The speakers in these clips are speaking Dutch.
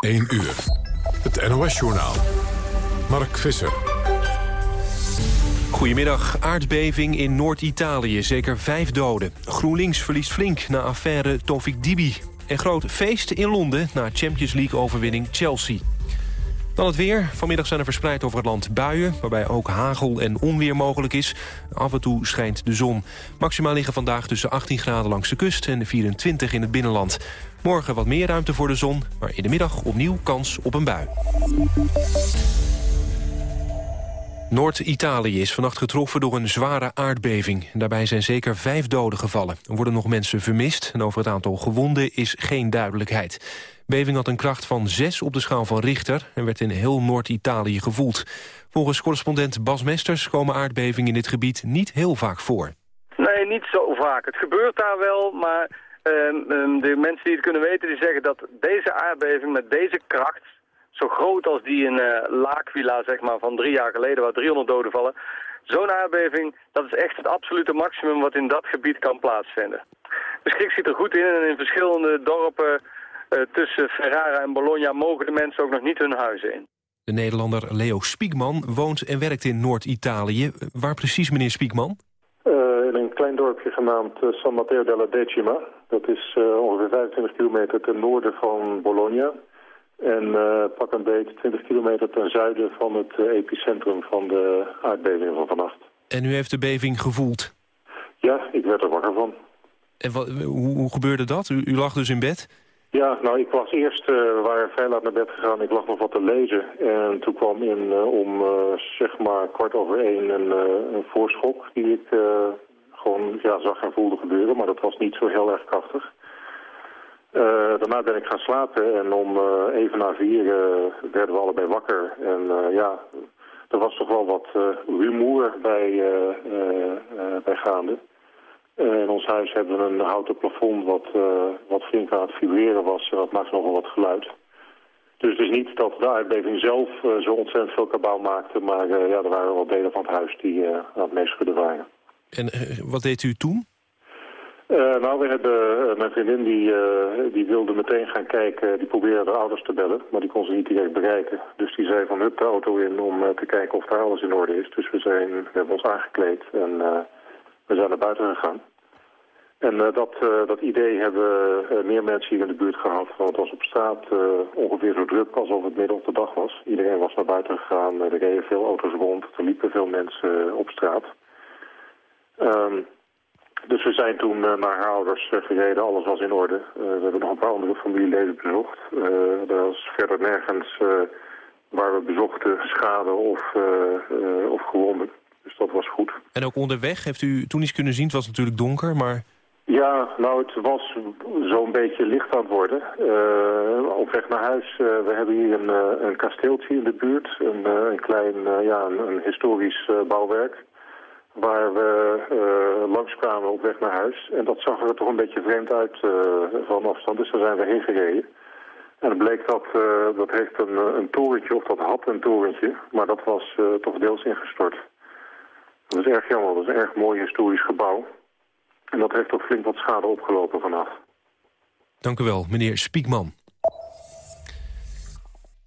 1 uur. Het NOS-journaal. Mark Visser. Goedemiddag. Aardbeving in Noord-Italië. Zeker vijf doden. GroenLinks verliest flink na affaire Tofik Dibi. En groot feest in Londen na Champions League-overwinning Chelsea. Dan het weer. Vanmiddag zijn er verspreid over het land buien... waarbij ook hagel en onweer mogelijk is. Af en toe schijnt de zon. Maximaal liggen vandaag tussen 18 graden langs de kust... en 24 in het binnenland. Morgen wat meer ruimte voor de zon, maar in de middag opnieuw kans op een bui. Noord-Italië is vannacht getroffen door een zware aardbeving. Daarbij zijn zeker vijf doden gevallen. Er worden nog mensen vermist en over het aantal gewonden is geen duidelijkheid. Beving had een kracht van 6 op de schaal van Richter... en werd in heel Noord-Italië gevoeld. Volgens correspondent Bas Mesters komen aardbevingen in dit gebied niet heel vaak voor. Nee, niet zo vaak. Het gebeurt daar wel, maar uh, de mensen die het kunnen weten... die zeggen dat deze aardbeving met deze kracht zo groot als die in uh, L'Aquila, zeg maar, van drie jaar geleden, waar 300 doden vallen. Zo'n aardbeving, dat is echt het absolute maximum wat in dat gebied kan plaatsvinden. De schrik zit er goed in en in verschillende dorpen tussen Ferrara en Bologna mogen de mensen ook nog niet hun huizen in. De Nederlander Leo Spiekman woont en werkt in Noord-Italië. Waar precies, meneer Spiekman? Uh, in een klein dorpje genaamd San Matteo della Decima. Dat is ongeveer 25 kilometer ten noorden van Bologna. En uh, pak een beet 20 kilometer ten zuiden van het uh, epicentrum van de aardbeving van vannacht. En u heeft de beving gevoeld? Ja, ik werd er wakker van. En wat, hoe, hoe, gebeurde dat? U, u, lag dus in bed? Ja, nou ik was eerst, uh, waren vrij laat naar bed gegaan, ik lag nog wat te lezen. En toen kwam in om zeg maar kwart over één een, een voorschok die ik gewoon ja, zag en voelde gebeuren. Maar dat was niet zo heel erg krachtig. Daarna ben ik gaan slapen en om even na vier werden we allebei wakker. En ja, er was toch wel wat rumoer bij, bij gaande. In ons huis hebben we een houten plafond wat, wat flink aan het vibreren was. En dat maakt nogal wat geluid. Dus het is niet dat de aardbeving zelf zo ontzettend veel kabaal maakte. Maar ja, er waren wel delen van het huis die aan het meeschudden waren. En wat deed u toen? Uh, nou, we hebben uh, mijn vriendin die, uh, die wilde meteen gaan kijken. Die probeerde de ouders te bellen, maar die kon ze niet direct bereiken. Dus die zei van hup de auto in om te kijken of daar alles in orde is. Dus we, zijn, we hebben ons aangekleed en we zijn naar buiten gegaan. En dat, dat idee hebben meer mensen hier in de buurt gehad. Want het was op straat ongeveer zo druk alsof het midden op de dag was. Iedereen was naar buiten gegaan. er reden veel auto's rond. Er liepen veel mensen op straat. Um, dus we zijn toen naar haar ouders gereden, alles was in orde. We hebben nog een paar andere familieleden bezocht. er was verder nergens waar we bezochten schade of, of gewonden. Dus dat was goed. En ook onderweg, heeft u toen iets kunnen zien? Het was natuurlijk donker, maar... Ja, nou het was zo'n beetje licht aan het worden. op weg naar huis, we hebben hier een, een kasteeltje in de buurt. Een, een klein, ja, een, een historisch bouwwerk waar we langskwamen op weg naar huis. En dat zag er toch een beetje vreemd uit van afstand, dus daar zijn we heen gereden. En het bleek dat, dat heeft een, een torentje, of dat had een torentje, maar dat was toch deels ingestort. Dat is erg jammer, dat is een erg mooi historisch gebouw. En dat heeft toch flink wat schade opgelopen vanaf. Dank u wel, meneer Spiekman.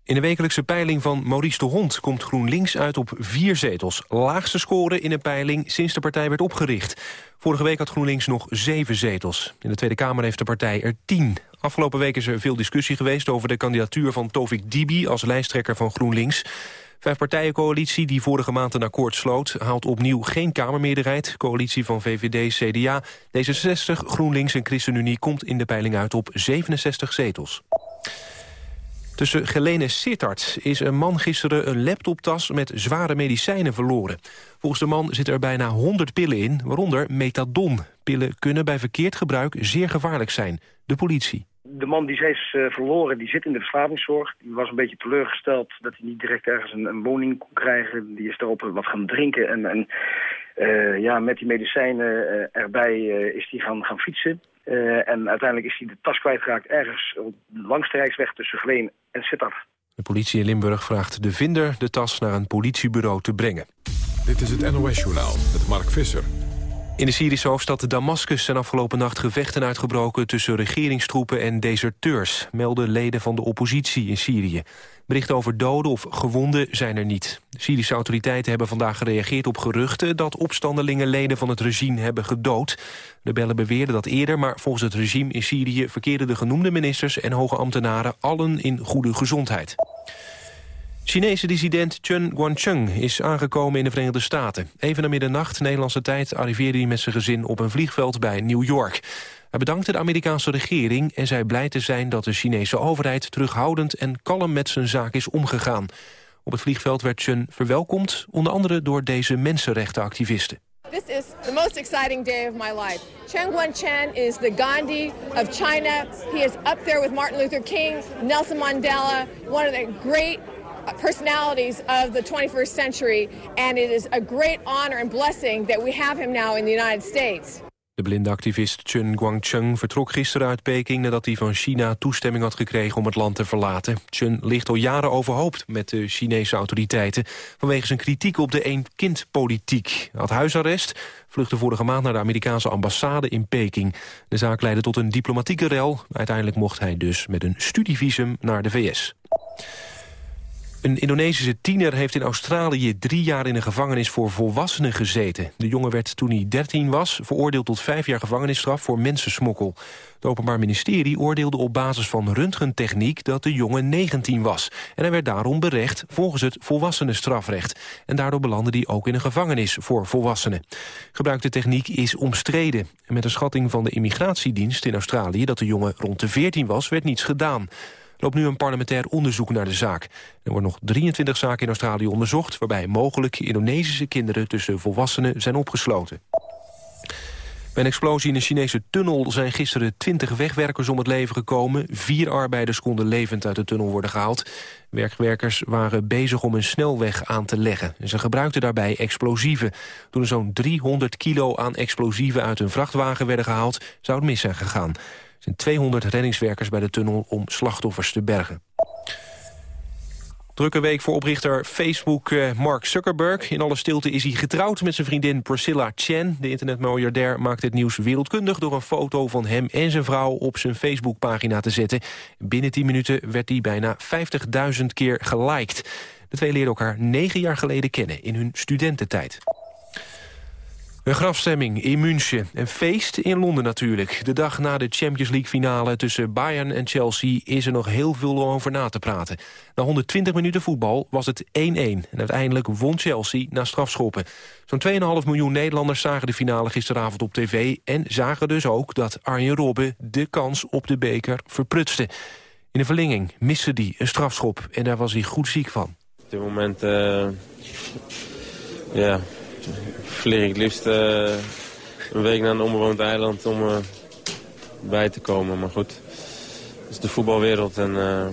In de wekelijkse peiling van Maurice de Hond komt GroenLinks uit op vier zetels. Laagste score in een peiling sinds de partij werd opgericht. Vorige week had GroenLinks nog zeven zetels. In de Tweede Kamer heeft de partij er tien. Afgelopen week is er veel discussie geweest over de kandidatuur van Tovik Dibi als lijsttrekker van GroenLinks. Vijfpartijencoalitie die vorige maand een akkoord sloot... haalt opnieuw geen Kamermeerderheid. Coalitie van VVD, CDA, D66, GroenLinks en ChristenUnie... komt in de peiling uit op 67 zetels. Tussen Gelene Sittard is een man gisteren een laptoptas met zware medicijnen verloren. Volgens de man zitten er bijna 100 pillen in, waaronder methadon. Pillen kunnen bij verkeerd gebruik zeer gevaarlijk zijn. De politie. De man die ze is uh, verloren, die zit in de verslavingszorg. Die was een beetje teleurgesteld dat hij niet direct ergens een, een woning kon krijgen. Die is daarop wat gaan drinken en, en uh, ja, met die medicijnen uh, erbij is hij gaan, gaan fietsen. Uh, en uiteindelijk is hij de tas kwijtgeraakt ergens op de langste reisweg tussen Gleen en Sittard. De politie in Limburg vraagt de vinder de tas naar een politiebureau te brengen. Dit is het NOS-journaal met Mark Visser. In de Syrische hoofdstad Damascus zijn afgelopen nacht gevechten uitgebroken... tussen regeringstroepen en deserteurs, melden leden van de oppositie in Syrië. Berichten over doden of gewonden zijn er niet. De Syrische autoriteiten hebben vandaag gereageerd op geruchten... dat opstandelingen leden van het regime hebben gedood. De bellen beweerden dat eerder, maar volgens het regime in Syrië... verkeerden de genoemde ministers en hoge ambtenaren allen in goede gezondheid. Chinese dissident Chen Guangcheng is aangekomen in de Verenigde Staten. Even na middernacht, Nederlandse tijd, arriveerde hij met zijn gezin op een vliegveld bij New York. Hij bedankte de Amerikaanse regering en zei blij te zijn dat de Chinese overheid terughoudend en kalm met zijn zaak is omgegaan. Op het vliegveld werd Chen verwelkomd, onder andere door deze mensenrechtenactivisten. This is the most exciting day of my life. Chen Guangcheng is the Gandhi of China. He is up there with Martin Luther King, Nelson Mandela, one of the great personalities of the 21st century. And it is a great honor and blessing that we have him now in the United States. De blinde activist Chen Guangcheng vertrok gisteren uit Peking... nadat hij van China toestemming had gekregen om het land te verlaten. Chen ligt al jaren overhoop met de Chinese autoriteiten... vanwege zijn kritiek op de een-kind-politiek. Had huisarrest, vluchtte vorige maand naar de Amerikaanse ambassade in Peking. De zaak leidde tot een diplomatieke rel. Uiteindelijk mocht hij dus met een studievisum naar de VS. Een Indonesische tiener heeft in Australië drie jaar in een gevangenis voor volwassenen gezeten. De jongen werd toen hij 13 was veroordeeld tot vijf jaar gevangenisstraf voor mensensmokkel. Het Openbaar Ministerie oordeelde op basis van röntgentechniek dat de jongen 19 was. En hij werd daarom berecht volgens het volwassenenstrafrecht. En daardoor belandde hij ook in een gevangenis voor volwassenen. Gebruikte techniek is omstreden. En met een schatting van de immigratiedienst in Australië dat de jongen rond de 14 was, werd niets gedaan loopt nu een parlementair onderzoek naar de zaak. Er worden nog 23 zaken in Australië onderzocht... waarbij mogelijk Indonesische kinderen tussen volwassenen zijn opgesloten. Bij een explosie in een Chinese tunnel zijn gisteren 20 wegwerkers om het leven gekomen. Vier arbeiders konden levend uit de tunnel worden gehaald. Werkwerkers waren bezig om een snelweg aan te leggen. En ze gebruikten daarbij explosieven. Toen er zo'n 300 kilo aan explosieven uit een vrachtwagen werden gehaald... zou het mis zijn gegaan zijn 200 reddingswerkers bij de tunnel om slachtoffers te bergen. Drukke week voor oprichter Facebook eh, Mark Zuckerberg. In alle stilte is hij getrouwd met zijn vriendin Priscilla Chen. De internetmiljardair maakt het nieuws wereldkundig... door een foto van hem en zijn vrouw op zijn Facebookpagina te zetten. Binnen 10 minuten werd hij bijna 50.000 keer geliked. De twee leerden elkaar negen jaar geleden kennen in hun studententijd. Een grafstemming in München. Een feest in Londen natuurlijk. De dag na de Champions League finale tussen Bayern en Chelsea... is er nog heel veel over na te praten. Na 120 minuten voetbal was het 1-1. En uiteindelijk won Chelsea na strafschoppen. Zo'n 2,5 miljoen Nederlanders zagen de finale gisteravond op tv... en zagen dus ook dat Arjen Robben de kans op de beker verprutste. In de verlenging miste hij een strafschop en daar was hij goed ziek van. Op dit moment... Uh, ja vlieg ik liefst uh, een week naar een onbewoond eiland om uh, bij te komen. Maar goed, het is de voetbalwereld en uh,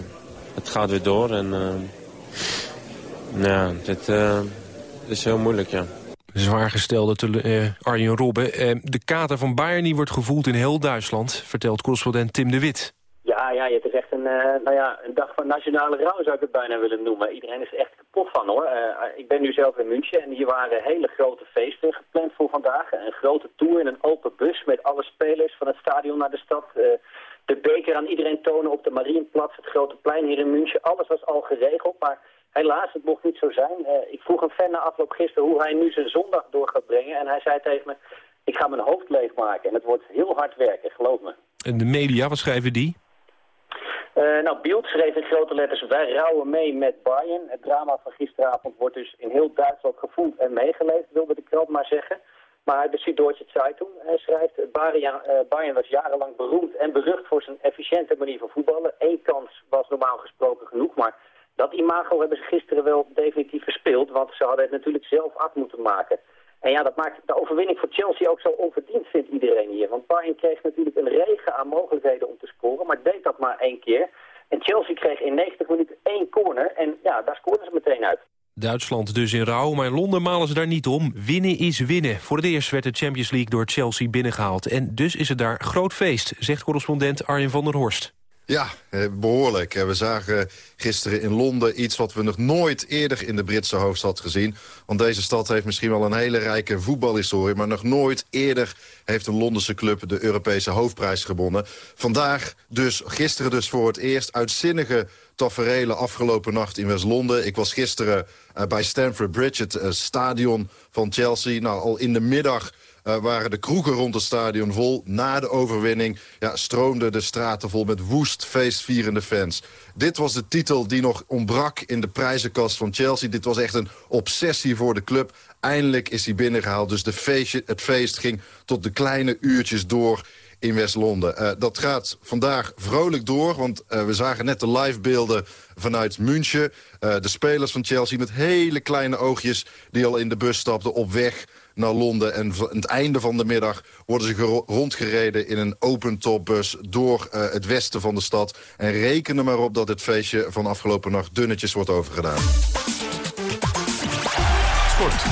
het gaat weer door. En ja, dit is heel moeilijk, ja. Zwaar gestelde uh, Arjen Robben. de kater van Bayern wordt gevoeld in heel Duitsland, vertelt correspondent Tim de Wit. Ja, ja, het is echt een, nou ja, een dag van nationale rouw zou ik het bijna willen noemen. Iedereen is echt van hoor. Uh, ik ben nu zelf in München en hier waren hele grote feesten gepland voor vandaag. Een grote tour in een open bus met alle spelers van het stadion naar de stad. Uh, de beker aan iedereen tonen op de Marienplatz, het grote plein hier in München. Alles was al geregeld, maar helaas, het mocht niet zo zijn. Ik vroeg een fan na afloop gisteren hoe hij nu zijn zondag door gaat brengen. En hij zei tegen me, ik ga mijn hoofd leegmaken en het wordt heel hard werken, geloof me. En de media, wat schrijven die? Uh, nou, Bild schreef in grote letters, wij rouwen mee met Bayern. Het drama van gisteravond wordt dus in heel Duitsland gevoeld en meegeleefd, wilde de krant maar zeggen. Maar de Süddeutsche Zeitung schrijft, uh, Bayern was jarenlang beroemd en berucht voor zijn efficiënte manier van voetballen. Eén kans was normaal gesproken genoeg, maar dat imago hebben ze gisteren wel definitief verspeeld, want ze hadden het natuurlijk zelf af moeten maken. En ja, dat maakt de overwinning voor Chelsea ook zo onverdiend, vindt iedereen hier. Want Bayern kreeg natuurlijk een regen aan mogelijkheden om te scoren, maar deed dat maar één keer. En Chelsea kreeg in 90 minuten één corner en ja, daar scoorden ze meteen uit. Duitsland dus in rouw, maar in Londen malen ze daar niet om. Winnen is winnen. Voor het eerst werd de Champions League door Chelsea binnengehaald. En dus is het daar groot feest, zegt correspondent Arjen van der Horst. Ja, eh, behoorlijk. We zagen gisteren in Londen iets wat we nog nooit eerder in de Britse hoofdstad gezien. Want deze stad heeft misschien wel een hele rijke voetbalhistorie... maar nog nooit eerder heeft een Londense club de Europese hoofdprijs gewonnen. Vandaag dus, gisteren dus voor het eerst, uitzinnige taferelen afgelopen nacht in West-Londen. Ik was gisteren uh, bij Stamford Bridge, het stadion van Chelsea. Nou, al in de middag uh, waren de kroegen rond het stadion vol. Na de overwinning ja, stroomden de straten vol met woest feestvierende fans. Dit was de titel die nog ontbrak in de prijzenkast van Chelsea. Dit was echt een obsessie voor de club. Eindelijk is hij binnengehaald. Dus de feestje, het feest ging tot de kleine uurtjes door in West-Londen. Uh, dat gaat vandaag vrolijk door, want uh, we zagen net de livebeelden vanuit München. De spelers van Chelsea met hele kleine oogjes die al in de bus stapten op weg naar Londen. En aan het einde van de middag worden ze rondgereden in een open-topbus door uh, het westen van de stad. En reken er maar op dat het feestje van afgelopen nacht dunnetjes wordt overgedaan. Sport.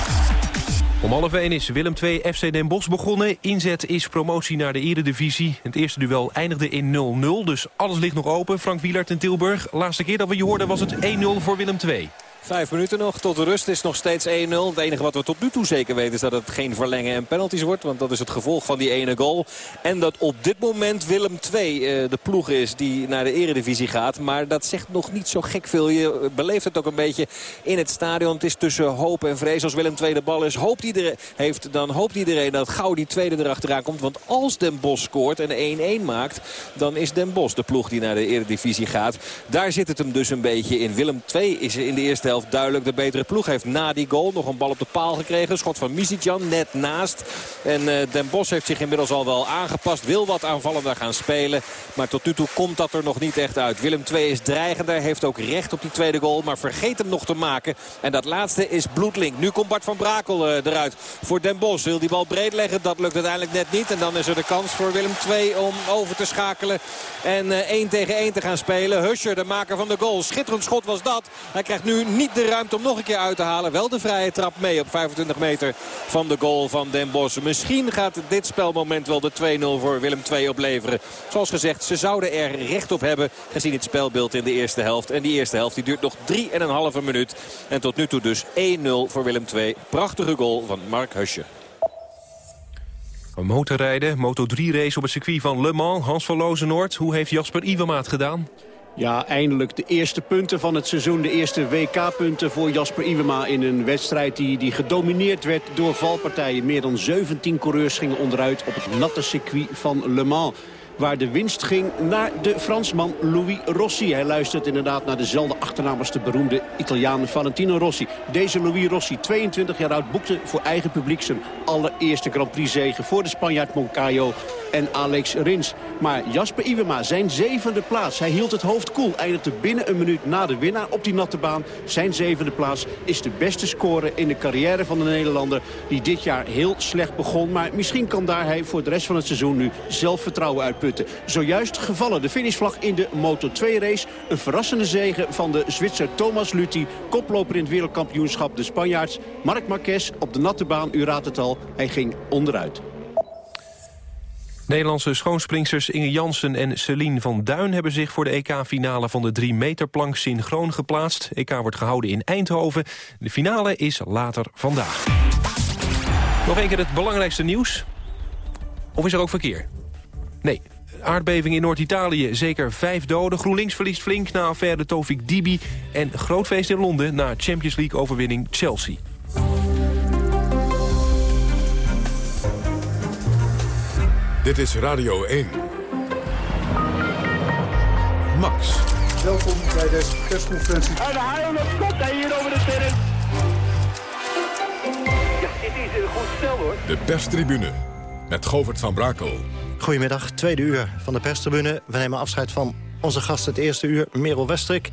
Om half 1 is Willem II FC Den Bosch begonnen. Inzet is promotie naar de eredivisie. Het eerste duel eindigde in 0-0, dus alles ligt nog open. Frank Wielert in Tilburg. Laatste keer dat we je hoorden was het 1-0 voor Willem II. Vijf minuten nog tot rust is nog steeds 1-0. Het enige wat we tot nu toe zeker weten is dat het geen verlengen en penalties wordt. Want dat is het gevolg van die ene goal. En dat op dit moment Willem II uh, de ploeg is die naar de eredivisie gaat. Maar dat zegt nog niet zo gek veel. Je beleeft het ook een beetje in het stadion. Het is tussen hoop en vrees. Als Willem II de bal is, hoopt iedereen, heeft, dan hoopt iedereen dat gauw die tweede erachteraan komt. Want als Den Bosch scoort en 1-1 maakt, dan is Den Bosch de ploeg die naar de eredivisie gaat. Daar zit het hem dus een beetje in. Willem II is in de eerste helft duidelijk de betere ploeg. Heeft na die goal nog een bal op de paal gekregen. Schot van Misitjan net naast. En uh, Den Bos heeft zich inmiddels al wel aangepast. Wil wat aanvallender gaan spelen. Maar tot nu toe komt dat er nog niet echt uit. Willem II is dreigender. Heeft ook recht op die tweede goal. Maar vergeet hem nog te maken. En dat laatste is bloedlink. Nu komt Bart van Brakel uh, eruit voor Den Bos. Wil die bal breed leggen. Dat lukt uiteindelijk net niet. En dan is er de kans voor Willem II om over te schakelen. En uh, 1 tegen 1 te gaan spelen. Huscher, de maker van de goal. Schitterend schot was dat. Hij krijgt nu niet de ruimte om nog een keer uit te halen. Wel de vrije trap mee op 25 meter van de goal van Den Bosch. Misschien gaat dit spelmoment wel de 2-0 voor Willem II opleveren. Zoals gezegd, ze zouden er recht op hebben gezien het spelbeeld in de eerste helft. En die eerste helft die duurt nog 3,5 minuut. En tot nu toe dus 1-0 voor Willem II. Prachtige goal van Mark Husje. Motorrijden, Moto3-race op het circuit van Le Mans. Hans van Lozenoord, hoe heeft Jasper Iwemaat gedaan? Ja, eindelijk de eerste punten van het seizoen. De eerste WK-punten voor Jasper Iwema in een wedstrijd die, die gedomineerd werd door valpartijen. Meer dan 17 coureurs gingen onderuit op het natte circuit van Le Mans waar de winst ging naar de Fransman Louis Rossi. Hij luistert inderdaad naar dezelfde achternaam als de beroemde Italiaan Valentino Rossi. Deze Louis Rossi, 22 jaar oud, boekte voor eigen publiek zijn allereerste Grand Prix zege voor de Spanjaard Moncayo en Alex Rins. Maar Jasper Iwema, zijn zevende plaats. Hij hield het hoofd koel, eindigde binnen een minuut na de winnaar op die natte baan. Zijn zevende plaats is de beste score in de carrière van de Nederlander... die dit jaar heel slecht begon. Maar misschien kan daar hij voor de rest van het seizoen nu zelfvertrouwen uitputten. Zojuist gevallen de finishvlag in de Moto2-race. Een verrassende zege van de Zwitser Thomas Luthi. Koploper in het wereldkampioenschap de Spanjaards. Marc Marquez op de natte baan, u raadt het al, hij ging onderuit. Nederlandse schoonspringsters Inge Jansen en Celine van Duin... hebben zich voor de EK-finale van de 3 meter plank synchroon geplaatst. EK wordt gehouden in Eindhoven. De finale is later vandaag. Nog een keer het belangrijkste nieuws. Of is er ook verkeer? Nee, aardbeving in Noord-Italië, zeker vijf doden. GroenLinks verliest flink na affaire Tofik Dibi. En groot feest in Londen na Champions League-overwinning Chelsea. Dit is Radio 1. Max. Welkom bij deze persconferentie. En de haal komt hij hier over de terrein. Ja, dit is een goed stel hoor. De perstribune met Govert van Brakel. Goedemiddag, tweede uur van de perstribune. We nemen afscheid van onze gast het eerste uur, Merel Westrik.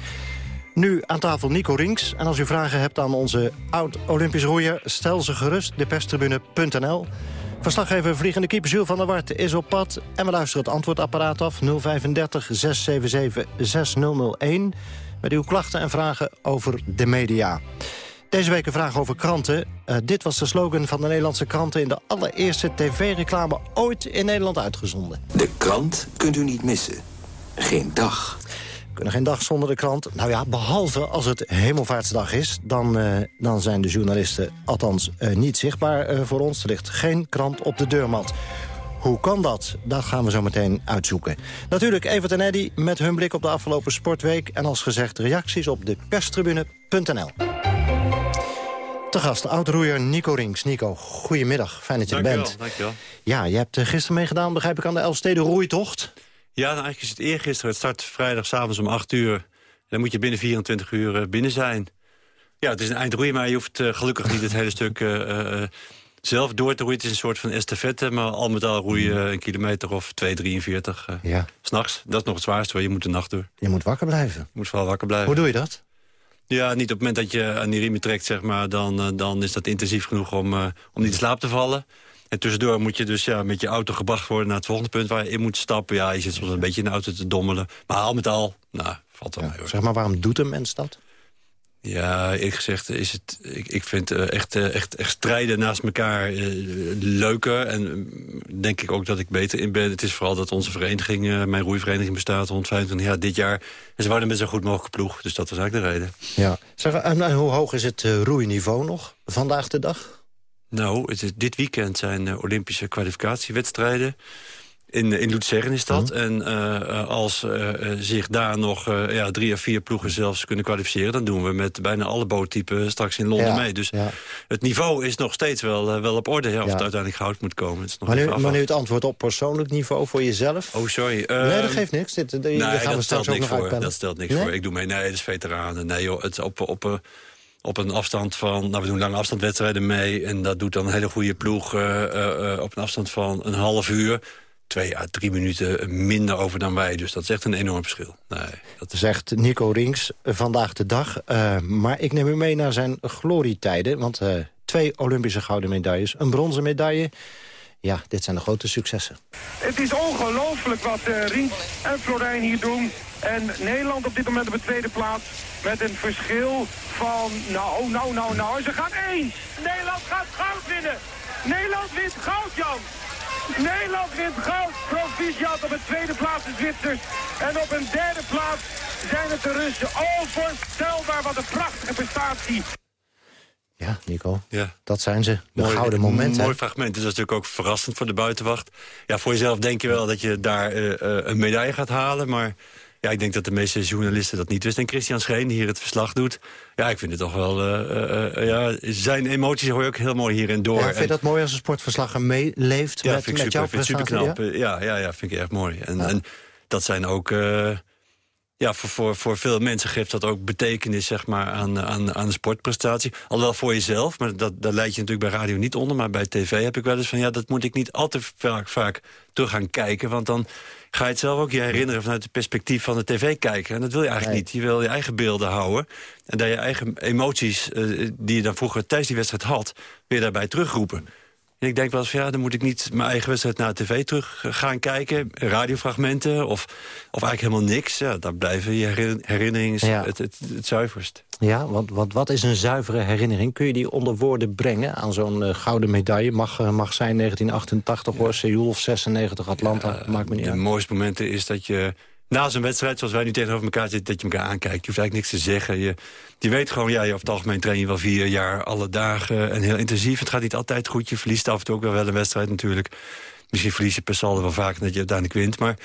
Nu aan tafel Nico Rinks. En als u vragen hebt aan onze oud-Olympisch roeier... stel ze gerust, deperstribune.nl. Verslaggever Vliegende Keeper Jules van der Wart is op pad. En we luisteren het antwoordapparaat af 035 677 6001. Met uw klachten en vragen over de media. Deze week een vraag over kranten. Uh, dit was de slogan van de Nederlandse kranten... in de allereerste tv-reclame ooit in Nederland uitgezonden. De krant kunt u niet missen. geen dag. We kunnen geen dag zonder de krant. Nou ja, behalve als het Hemelvaartsdag is... dan, uh, dan zijn de journalisten althans uh, niet zichtbaar voor ons. Er ligt geen krant op de deurmat. Hoe kan dat? Dat gaan we zo meteen uitzoeken. Natuurlijk Evert en Eddy met hun blik op de afgelopen sportweek... en als gezegd reacties op de perstribune.nl. Te gast, oud-roeier Nico Rings. Nico, goedemiddag. Fijn dat je dank er bent. Wel, dankjewel. Ja, je hebt gisteren meegedaan, begrijp ik, aan de Elfstede roeitocht. Ja, nou, eigenlijk is het eergisteren. Het start vrijdag s'avonds om 8 uur. Dan moet je binnen 24 uur binnen zijn. Ja, het is een eindroei, maar je hoeft uh, gelukkig niet het hele stuk... Uh, uh, zelf door te roeien. Het is een soort van estafette, maar al met al roeien een kilometer of 2,43 uh, ja. s'nachts. Dat is nog het zwaarste, hoor. je moet de nacht door. Je moet wakker blijven. Je moet vooral wakker blijven. Hoe doe je dat? Ja, niet op het moment dat je aan die riemen trekt, zeg maar, dan, uh, dan is dat intensief genoeg om, uh, om niet in slaap te vallen. En tussendoor moet je dus ja, met je auto gebracht worden naar het volgende punt waar je in moet stappen. Ja, je zit soms een beetje in de auto te dommelen. Maar al met al, nou, valt wel ja, mee hoor. Zeg maar, waarom doet een mens dat? Ja, eerlijk gezegd is het... Ik, ik vind uh, echt, uh, echt, echt strijden naast elkaar uh, leuker. En denk ik ook dat ik beter in ben. Het is vooral dat onze vereniging, mijn roeivereniging bestaat rond 25 jaar dit jaar. En ze waren met zo goed mogelijk ploeg. Dus dat was eigenlijk de reden. Ja. Zeg, en, hoe hoog is het roeiniveau nog vandaag de dag? Nou, het is, dit weekend zijn Olympische kwalificatiewedstrijden. In, in Luzern is dat. Mm. En uh, als uh, zich daar nog uh, ja, drie of vier ploegen zelfs kunnen kwalificeren... dan doen we met bijna alle boottypen straks in Londen ja, mee. Dus ja. het niveau is nog steeds wel, wel op orde. Ja, of het uiteindelijk goud moet komen. Het is nog maar, nu, maar nu het antwoord op persoonlijk niveau voor jezelf? Oh, sorry. nee, dat geeft niks. Dit, nee, gaan we dat stelt niks voor. uitpellen. Dat stelt niks nee? voor. Ik doe mee. Nee, dat is veteranen. Nee joh, het op... op op een afstand van... Nou, we doen lange afstandwedstrijden mee. En dat doet dan een hele goede ploeg uh, uh, op een afstand van een half uur twee à drie minuten minder over dan wij. Dus dat is echt een enorm verschil. Nee, dat is... Zegt Nico Rings vandaag de dag. Uh, maar ik neem u mee naar zijn glorietijden. Want uh, twee Olympische gouden medailles, een bronzen medaille. Ja, dit zijn de grote successen. Het is ongelooflijk wat uh, Rings en Florijn hier doen. En Nederland op dit moment op de tweede plaats. Met een verschil van, nou, nou, nou, nou. Ze gaan één. Nederland gaat goud winnen. Nederland wint goud, Jan. Nederland wint goud. Proficiat op een tweede plaats de Zwitsers. En op een derde plaats zijn het de Russen. Onvoorstelbaar wat een prachtige prestatie. Ja, Nico. Ja. Dat zijn ze. De mooi, gouden momenten. Mooi fragment. Dat is natuurlijk ook verrassend voor de buitenwacht. Ja, voor jezelf denk je wel dat je daar uh, uh, een medaille gaat halen. Maar ja, ik denk dat de meeste journalisten dat niet wisten. En Christian Scheen, die hier het verslag doet. Ja, ik vind het toch wel... Uh, ja, zijn emoties hoor je ook heel mooi hierin door. Ja, vind je dat mooi als een sportverslagger meeleeft ja, met, vind met ik super, vind super knap. Ja? ja, ja, vind ik erg mooi. En, en dat zijn ook... ja, voor, voor, voor veel mensen geeft dat ook betekenis zeg maar, aan, aan, aan de sportprestatie. Alhoewel voor jezelf, maar dat, daar leid je natuurlijk bij radio niet onder. Maar bij tv heb ik wel eens van... ja, dat moet ik niet al te vaak, vaak terug gaan kijken. Want dan ga je het zelf ook je herinneren vanuit het perspectief van de tv kijken. En dat wil je eigenlijk Nee. niet. Je wil je eigen beelden houden. En daar je eigen emoties, eh, die je dan vroeger tijdens die wedstrijd had... weer daarbij terugroepen. En ik denk wel eens van ja, dan moet ik niet mijn eigen wedstrijd naar de tv terug gaan kijken. Radiofragmenten of, of eigenlijk helemaal niks. Ja, daar blijven je herin- herinneringen Ja. het, het, het zuiverst. Ja, want, want wat is een zuivere herinnering? Kun je die onder woorden brengen aan zo'n eh, gouden medaille? Mag, eh, mag zijn 1988 hoor, Seoul of 96 Atlanta, maakt me niet De uit. mooiste momenten is dat je na zo'n wedstrijd, zoals wij nu tegenover elkaar zitten... dat je elkaar aankijkt. Je hoeft eigenlijk niks te zeggen. Je, je weet gewoon, ja, je over het algemeen train je wel vier jaar... alle dagen en heel intensief. Het gaat niet altijd goed. Je verliest af en toe ook wel wel een wedstrijd natuurlijk. Misschien verlies je per saldo wel vaker dat je uiteindelijk wint. Maar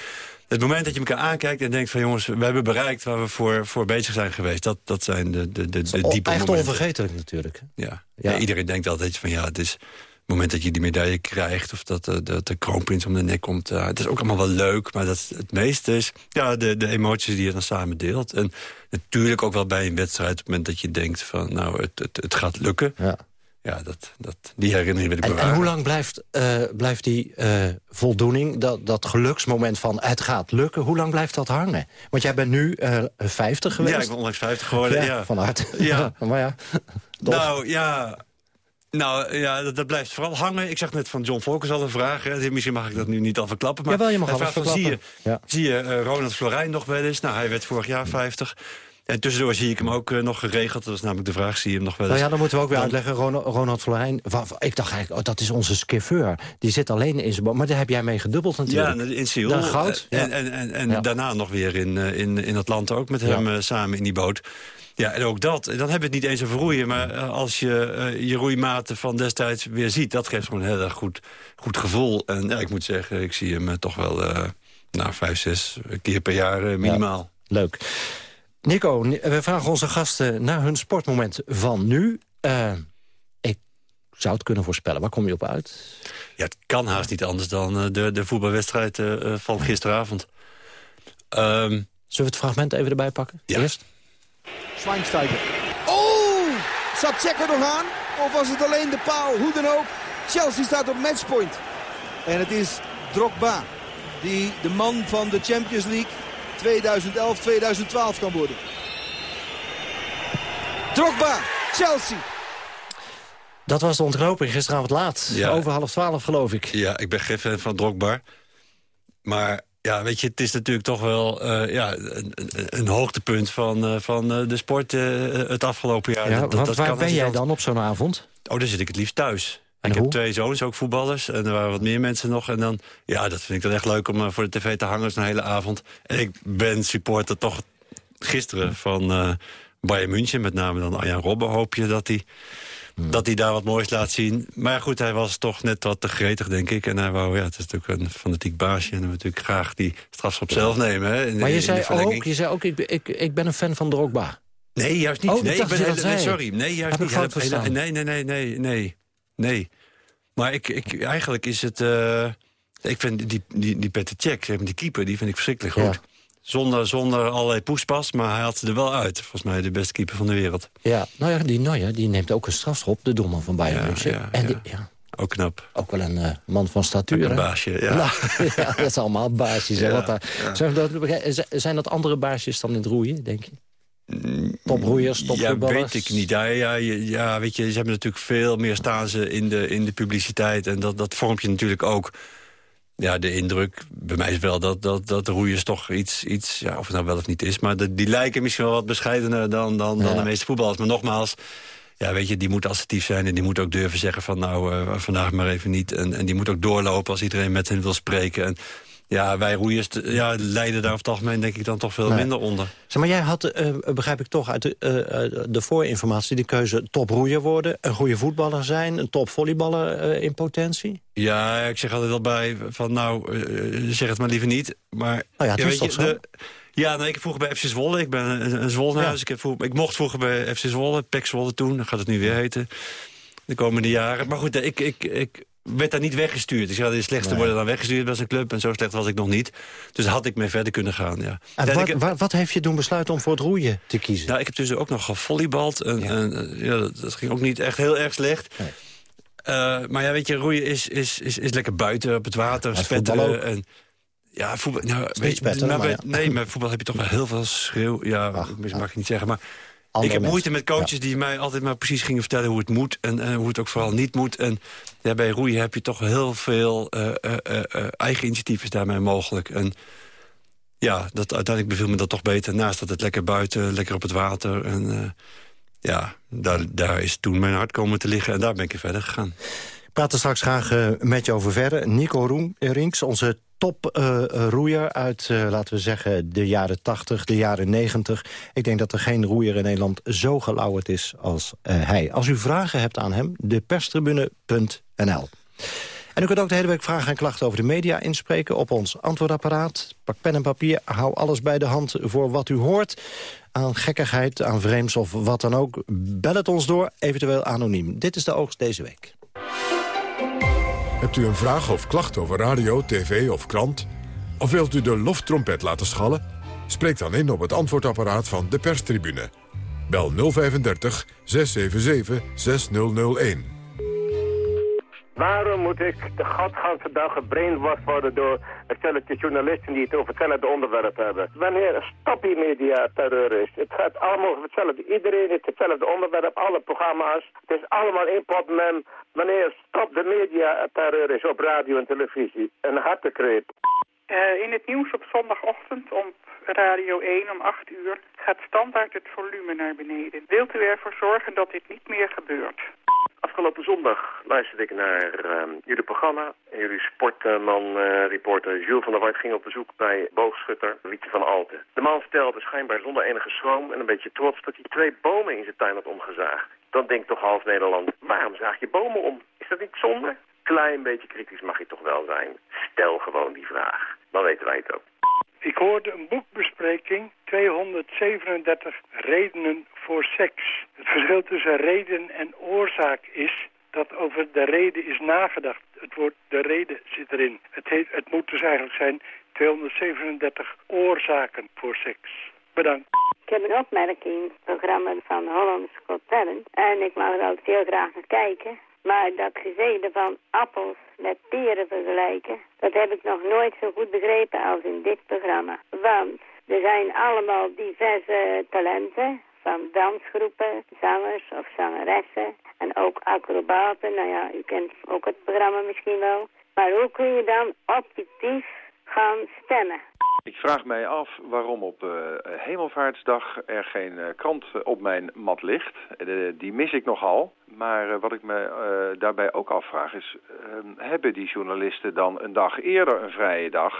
het moment dat je elkaar aankijkt en denkt van... jongens, we hebben bereikt waar we voor, voor bezig zijn geweest. Dat, dat zijn de, de, de, de diepe Echt momenten. onvergetelijk natuurlijk. Ja. Ja. Ja. iedereen denkt altijd van ja, het is het moment dat je die medaille krijgt... of dat, eh, dat de kroonprins om de nek komt. eh, het is ook allemaal wel leuk, maar dat, het meeste is ja, de, de emoties die je dan samen deelt. En natuurlijk ook wel bij een wedstrijd... op het moment dat je denkt van nou, het, het, het gaat lukken. Ja. Ja, dat, dat, die herinnering wil ik En, bewaren. en hoe lang blijft, eh, blijft die voldoening, dat, dat geluksmoment van het gaat lukken... hoe lang blijft dat hangen? Want jij bent nu eh 50 geweest. Ja, ik ben onlangs 50 geworden, ja. Van harte. Ja. maar ja, toch. Nou, ja... Nou ja, dat, dat blijft vooral hangen. Ik zag net van John Volkers al een vraag. Hè. Misschien mag ik dat nu niet al verklappen. Maar Jawel, je mag hij vraagt van, zie je, verklappen. Ja. zie je eh, Ronald Florijn nog wel eens? Nou, hij werd vorig jaar 50. En tussendoor zie ik hem ook nog geregeld. Dat was namelijk de vraag, zie je hem nog wel eens. Nou ja, dan moeten we ook weer uitleggen. Ronald, Ronald Florijn, ik dacht eigenlijk, oh, dat is onze skiffeur. Die zit alleen in zijn boot. Maar daar heb jij mee gedubbeld natuurlijk. Ja, in Seoul. Dan goud. En, en, en, en daarna nog weer in, in, in Atlanta ook met hem samen in die boot. Ja, en ook dat. Dan hebben we het niet eens over roeien. Maar als je uh, je roeimaten van destijds weer ziet... dat geeft gewoon een heel erg goed, goed gevoel. En ja, ik moet zeggen, ik zie hem toch wel... Uh, nou, vijf, zes keer per jaar uh, minimaal. Ja, leuk. Nico, we vragen onze gasten naar hun sportmoment van nu. ik zou het kunnen voorspellen. Waar kom je op uit? Ja, het kan haast niet anders dan de, de voetbalwedstrijd van gisteravond. Um, Zullen we het fragment even erbij pakken? Ja. Eerst? Schweinsteiger. Oh! Zat Checker nog aan? Of was het alleen de paal? Hoe dan ook. Chelsea staat op matchpoint. En het is Drogba die de man van de Champions League 2011-2012 kan worden. Drogba, Chelsea. Dat was de ontknoping gisteravond laat. Ja. Over half twaalf geloof ik. Ja, ik ben geen fan van Drogba. Maar ja, weet je, het is natuurlijk toch wel uh, ja, een, een, hoogtepunt van, uh, van uh, de sport het afgelopen jaar. Ja, dat, want dat waar ben jij dan op zo'n avond? Oh, dan zit ik het liefst thuis. En ik hoe? heb twee zoons, ook voetballers. En er waren wat meer mensen nog. En dan, ja, dat vind ik dan echt leuk om voor de tv te hangen zo'n hele avond. En ik ben supporter toch gisteren van Bayern München. Met name dan Arjan Robben hoop je dat hij... Dat hij daar wat moois laat zien. Maar goed, hij was toch net wat te gretig, denk ik. En hij wou, ja, het is natuurlijk een fanatiek baasje. En wil natuurlijk graag die strafschop zelf nemen. Hè, in, maar je in zei, ook, je zei ook, ik, ik, ik ben een fan van Drogba. Nee, juist niet. Oh, nee, ik ben hele- sorry. Nee, juist Heb niet. Hele-? Nee, nee, nee, nee, nee. Nee. Maar ik, ik, eigenlijk is het... eh, ik vind die, die, die Peter Cech, die keeper, die vind ik verschrikkelijk goed. Zonder, zonder allerlei poespas, maar hij had ze er wel uit. Volgens mij de beste keeper van de wereld. Ja, nou ja, die Neuer, die neemt ook een strafschop, de doelman van Bayern Ja, München. ja, en ja. die, ja, Ook knap. ook wel een eh, man van statuur. Ook een baasje, ja. Nou, ja, dat is allemaal baasjes. Ja, wat daar- ja. Zijn, dat, zijn dat andere baasjes dan in het roeien, denk je? Toproeiers, Ja, topvoetballers? weet ik niet. Ja, ja, ja, weet je, ze hebben natuurlijk veel meer staan ze in de, in de publiciteit. En dat, dat vormt je natuurlijk ook. Ja, de indruk bij mij is wel dat, dat, dat de roeiers toch iets, iets ja, of het nou wel of niet is... maar de- die lijken misschien wel wat bescheidener dan, dan, dan de meeste voetballers. Maar nogmaals, ja, weet je, die moet assertief zijn... en die moet ook durven zeggen van nou, eh, vandaag maar even niet. En, en die moet ook doorlopen als iedereen met hen wil spreken. En ja, wij roeiers ja, lijden daar over het algemeen denk ik dan toch veel Nee. minder onder. Zeg maar jij had, eh, begrijp ik toch, uit de, eh, eh, de voorinformatie... de keuze toproeier worden, een goede voetballer zijn... een topvolleyballer eh, in potentie? Ja, ik zeg altijd al bij van nou, eh, zeg het maar liever niet. Maar Nou ja, weet toch zo? ja, nee, ik heb vroeger bij FC Zwolle. Ik ben een, een Zwollenhuis. Ja. Ik, heb vroeger- ik mocht vroeger bij FC Zwolle, PEC Zwolle toen. Dan gaat het nu weer heten. De komende jaren. Maar goed, ik, ik, ik werd daar niet weggestuurd. Ik zei, de slechtste worden dan weggestuurd bij zijn club. En zo slecht was ik nog niet. Dus had ik mee verder kunnen gaan, ja. En wat, wat, wat heeft je doen besluiten om voor het roeien te kiezen? nou, ik heb dus ook nog gevolleybald. En, Ja. en, eh, ja, dat, dat ging ook niet echt heel erg slecht. Nee. Eh, maar ja, weet je, roeien is, is, is, is lekker buiten op het water, Ja, spetteren. En, ja, voetbal... Nou, weet je, maar ja. Nee, maar voetbal heb je toch wel heel veel schreeuw. Ja, Ach, mag ja. ik niet zeggen, maar... Ik heb moeite met coaches die mij altijd maar precies gingen vertellen hoe het moet... en eh, hoe het ook vooral niet moet. En ja, bij roeien heb je toch heel veel eh, eh, eigen initiatief is daarmee mogelijk. En ja, dat, uiteindelijk beviel me dat toch beter. Naast dat het lekker buiten, lekker op het water. En ja, daar, daar is toen mijn hart komen te liggen. En daar ben ik verder gegaan. Ik praat er straks graag eh, met je over verder. Nico Roem, Rinks, onze toproeier uit, eh, laten we zeggen, de jaren 80, de jaren 90. Ik denk dat er geen roeier in Nederland zo gelauwerd is als eh, hij. Als u vragen hebt aan hem, deperstribune.nl. En u kunt ook de hele week vragen en klachten over de media inspreken... op ons antwoordapparaat. Pak pen en papier, hou alles bij de hand voor wat u hoort. Aan gekkigheid, aan vreemds of wat dan ook. Bel het ons door, eventueel anoniem. Dit is de oogst deze week. Hebt u een vraag of klacht over radio, tv of krant? Of wilt u de loftrompet laten schallen? Spreek dan in op het antwoordapparaat van de perstribune. Bel 035 677 6001. Waarom moet ik de godganse dag gebrainwashed worden door het stelletje journalisten die het over hetzelfde onderwerp hebben? Wanneer stop die media-terreur is? Het gaat allemaal over hetzelfde. Iedereen heeft hetzelfde onderwerp, alle programma's. Het is allemaal één pot. Wanneer stop de media-terreur is op radio en televisie? Een hartekreet. Uh, in het nieuws op zondagochtend om Radio 1 om 8 uur gaat standaard het volume naar beneden. Wilt u ervoor zorgen dat dit niet meer gebeurt? Afgelopen zondag luisterde ik naar uh, jullie programma. Jullie sportman, uh, reporter Jules van der Wart ging op bezoek bij boogschutter Wietje van Alten. De man vertelde schijnbaar zonder enige schroom en een beetje trots dat hij twee bomen in zijn tuin had omgezaagd. Dan denkt toch half Nederland, waarom zaag je bomen om? Is dat niet zonde? Klein beetje kritisch mag je toch wel zijn. Stel gewoon die vraag. Dan weten wij het ook. Ik hoorde een boekbespreking, 237 redenen voor seks. Het verschil tussen reden en oorzaak is dat over de reden is nagedacht. Het woord de reden zit erin. Het, heet, het moet dus eigenlijk zijn 237 oorzaken voor seks. Bedankt. Ik heb een opmerking, het programma van Holland's Talent. En ik mag er altijd heel graag naar kijken. Maar dat gezegde van appels met peren vergelijken, dat heb ik nog nooit zo goed begrepen als in dit programma. Want er zijn allemaal diverse talenten, van dansgroepen, zangers of zangeressen en ook acrobaten. Nou ja, u kent ook het programma misschien wel. Maar hoe kun je dan objectief gaan stemmen? Ik vraag mij af waarom op uh, Hemelvaartsdag er geen uh, krant op mijn mat ligt. Uh, die mis ik nogal. Maar wat ik me daarbij ook afvraag is... hebben die journalisten dan een dag eerder een vrije dag...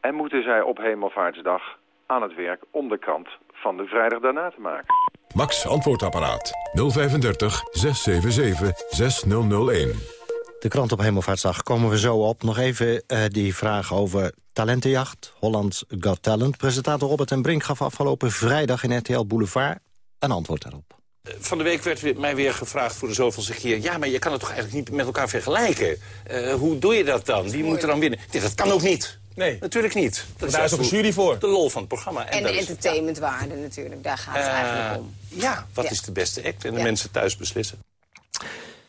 en moeten zij op Hemelvaartsdag aan het werk om de krant van de vrijdag daarna te maken? Max Antwoordapparaat 035 677 6001 de krant op Hemelvaartsdag komen we zo op. Nog even uh, die vraag over talentenjacht. Holland's Got Talent. Presentator Robert en Brink gaf afgelopen vrijdag in RTL Boulevard een antwoord daarop. Van de week werd mij weer gevraagd voor de zoveelste keer... ja, maar je kan het toch eigenlijk niet met elkaar vergelijken? Uh, hoe doe je dat dan? Wie moet er dan winnen? Ik dat kan ook niet. Nee. Natuurlijk niet. Dat daar is ook een jury voor. De lol van het programma. En, en de entertainmentwaarde natuurlijk, daar gaat het uh, eigenlijk om. Ja, wat ja. is de beste act? En de ja. mensen thuis beslissen.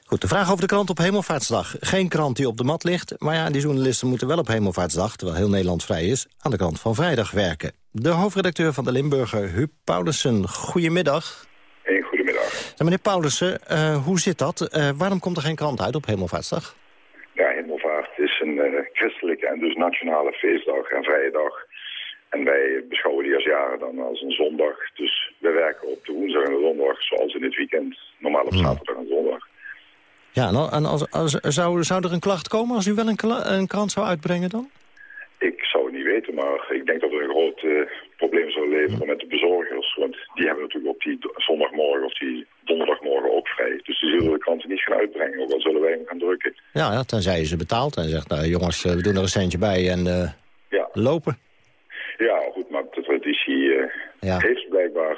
Goed, de vraag over de krant op Hemelvaartsdag. Geen krant die op de mat ligt, maar ja, die journalisten moeten wel op Hemelvaartsdag... terwijl heel Nederland vrij is, aan de kant van vrijdag werken. De hoofdredacteur van de Limburger, Huub Paulussen. Goedemiddag. Hey, goedemiddag. Meneer Paulussen, uh, hoe zit dat? Uh, waarom komt er geen krant uit op Hemelvaartsdag? Ja, Hemelvaart is een uh, christelijke en dus nationale feestdag en vrije dag. En wij beschouwen die als jaren dan als een zondag. Dus wij werken op de woensdag en de zondag, zoals in het weekend. Normaal op zaterdag en zondag. Ja, nou, en als, als, zou, zou er een klacht komen als u wel een, een, krant zou uitbrengen dan? Ik zou het niet weten, maar ik denk dat er een groot uh, probleem zou leveren met de bezorgers. Want die hebben natuurlijk op die zondagmorgen of die donderdagmorgen ook vrij. Dus die zullen de kranten niet gaan uitbrengen, ook al zullen wij hem gaan drukken. Ja, ja tenzij je ze betaalt en zegt, nou jongens, eh, we doen er een centje bij en uh, ja. lopen. Ja, goed, maar de traditie uh, ja. heeft blijkbaar,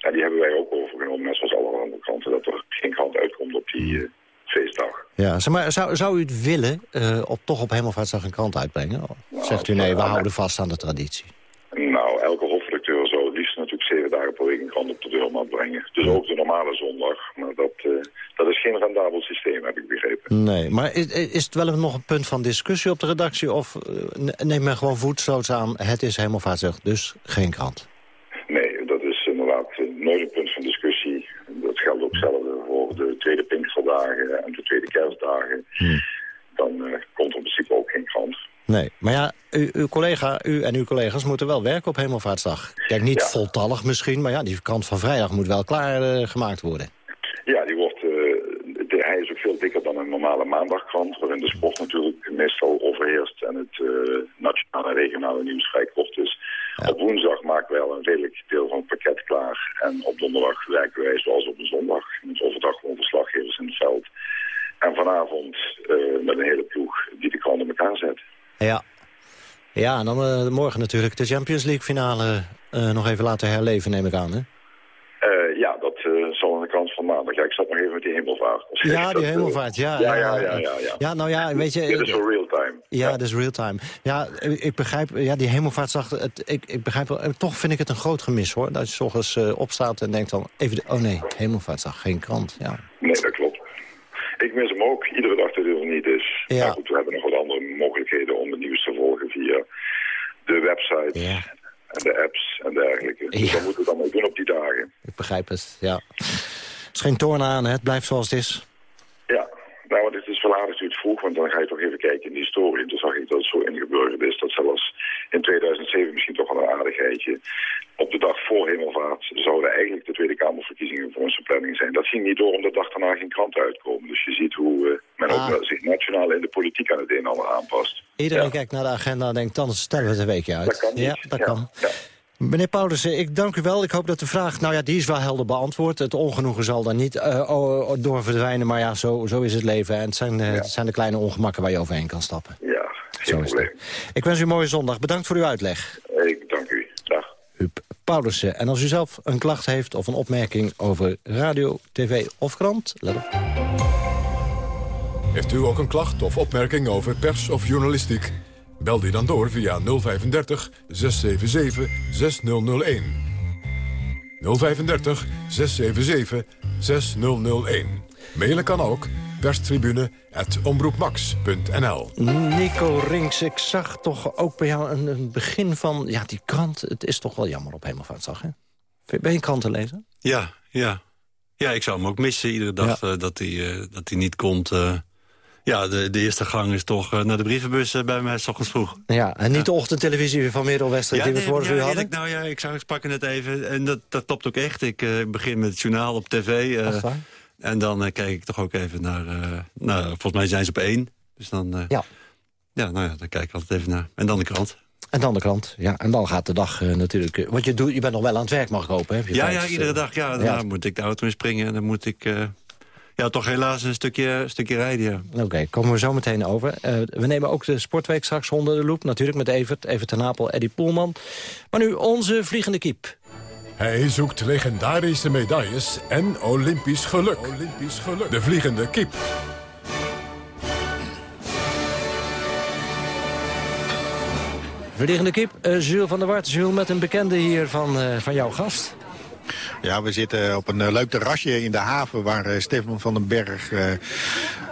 en die hebben wij ook overgenomen, net zoals alle andere kranten, dat er geen krant uitkomt op die feestdag. Ja, maar zou, zou u het willen uh, op, toch op Hemelvaartsdag een krant uitbrengen? Nou, Zegt u nee, we houden vast aan de traditie. Nou, elke hoofdredacteur zou het liefst natuurlijk zeven dagen per week een krant op de deurmat brengen. Dus ook de normale zondag. Maar dat, uh, dat is geen rendabel systeem, heb ik begrepen. Nee, maar is, is het wel nog een punt van discussie op de redactie? Of uh, neemt men gewoon voetstoots aan, het is Hemelvaartsdag, dus geen krant? Nee, dat is inderdaad nooit een punt van discussie. Geldt ook voor de tweede Pinksterdagen en de tweede kerstdagen. Hmm. Dan uh, komt er in principe ook geen krant. Nee, maar ja, u, uw collega, u en uw collega's moeten wel werken op Hemelvaartsdag. Kijk, niet ja. voltallig misschien, maar ja, die krant van vrijdag moet wel klaargemaakt uh, worden. Ja, die wordt, uh, de, hij is ook veel dikker dan een normale maandagkrant, waarin de sport natuurlijk meestal overheerst en het nationale en regionale nieuws vrij kort. Ja. Op woensdag maken wij al een redelijk deel van het pakket klaar. En op donderdag werken wij zoals op een zondag. Met overdag gewoon verslaggevers in het veld. En vanavond uh, met een hele ploeg die de krant in elkaar zet. Ja, ja en dan uh, morgen natuurlijk de Champions League finale uh, nog even laten herleven, neem ik aan, hè? ja, dat zal aan de kant van maandag. Ja, ik zat nog even met die hemelvaart. Ja, die hemelvaart, ja. Ja, ja, ja, ja, ja. Ja, nou ja, weet je... Dit is voor real time. Ja, dat is real time. Ja, ik begrijp, ja, die hemelvaartsdag, het, ik, ik begrijp wel, toch vind ik het een groot gemis, hoor. Dat je s ochtends uh, opstaat en denkt dan, even, de, oh nee, hemelvaartsdag, geen krant, ja. Nee, dat klopt. Ik mis hem ook, iedere dag dat hij er niet is. Ja. Maar goed, we hebben nog wat andere mogelijkheden om het nieuws te volgen via de website. Ja en de apps en dergelijke. Dus ja. dat moeten we dan mee doen op die dagen. Ik begrijp het, ja. Het is geen toorn aan, hè? het blijft zoals het is. Ja, nou, het vroeg, want dan ga je toch even kijken in de historie. En toen zag ik dat het zo ingeburgerd is dat zelfs in 2007 misschien toch wel een aardigheidje. Op de dag voor hemelvaart zouden eigenlijk de Tweede Kamerverkiezingen voor onze planning zijn. Dat ging niet door omdat de dag daarna geen krant uitkomen. Dus je ziet hoe uh, men ook ah. zich nationaal in de politiek aan het een en ander aanpast. Iedereen kijkt naar de agenda en denkt, dan stellen we het een weekje uit. Dat kan niet. Ja, dat kan. Meneer Paulussen, ik dank u wel. Ik hoop dat de vraag, nou ja, die is wel helder beantwoord. Het ongenoegen zal daar niet uh, door verdwijnen, maar ja, zo, zo is het leven. En het zijn, uh, het zijn de kleine ongemakken waar je overheen kan stappen. Ja, geen probleem. Ik wens u een mooie zondag. Bedankt voor uw uitleg. Ik dank u. Dag. Huub Paulussen. En als u zelf een klacht heeft of een opmerking over radio, tv of krant, let op. Heeft u ook een klacht of opmerking over pers of journalistiek? Bel die dan door via 035 677 6001. 035 677 6001. Mailen kan ook perstribune.omroepmax.nl Nico Rinks, ik zag toch ook bij jou een, een, begin van... Ja, die krant, het is toch wel jammer op Hemelvaartsdag, hè? Ben je krant te lezen? Ja, ja. Ja, ik zou hem ook missen iedere dag ja. uh, dat hij uh, dat hij niet komt... Uh... Ja, de, de eerste gang is toch uh, naar de brievenbus uh, bij mij s ochtends vroeg. Ja, en niet ja. de ochtendtelevisie van Merel Wester ja, die we nee, vorige ja, uur hadden? Nou ja, ik zag, ik pakken het even en dat, dat klopt ook echt. Ik uh, begin met het journaal op tv. Uh, en dan kijk ik toch ook even naar... nou, volgens mij zijn ze op één. Dus dan, ja. Ja, nou ja, dan kijk ik altijd even naar. En dan de krant. En dan de krant, ja. En dan gaat de dag uh, natuurlijk... Uh, want je, doet, je bent nog wel aan het werk, mag ik hopen, hè? Je ja, ja, iedere dag. Ja, daarna ja. moet ik de auto inspringen en dan moet ik... Ja, toch helaas een stukje, stukje rijden, ja. Oké, okay, komen we zo meteen over. we nemen ook de Sportweek straks onder de loep. Natuurlijk met Evert, Evert ten Napel, Eddie Poelman. Maar nu onze vliegende kiep. Hij zoekt legendarische medailles en Olympisch geluk. Olympisch geluk. De vliegende kiep. Vliegende kip, uh, Jules van der Wart. Jules, met een bekende hier van, uh, van jouw gast. Ja, we zitten op een uh, leuk terrasje in de haven waar uh, Stefan van den Berg... Uh,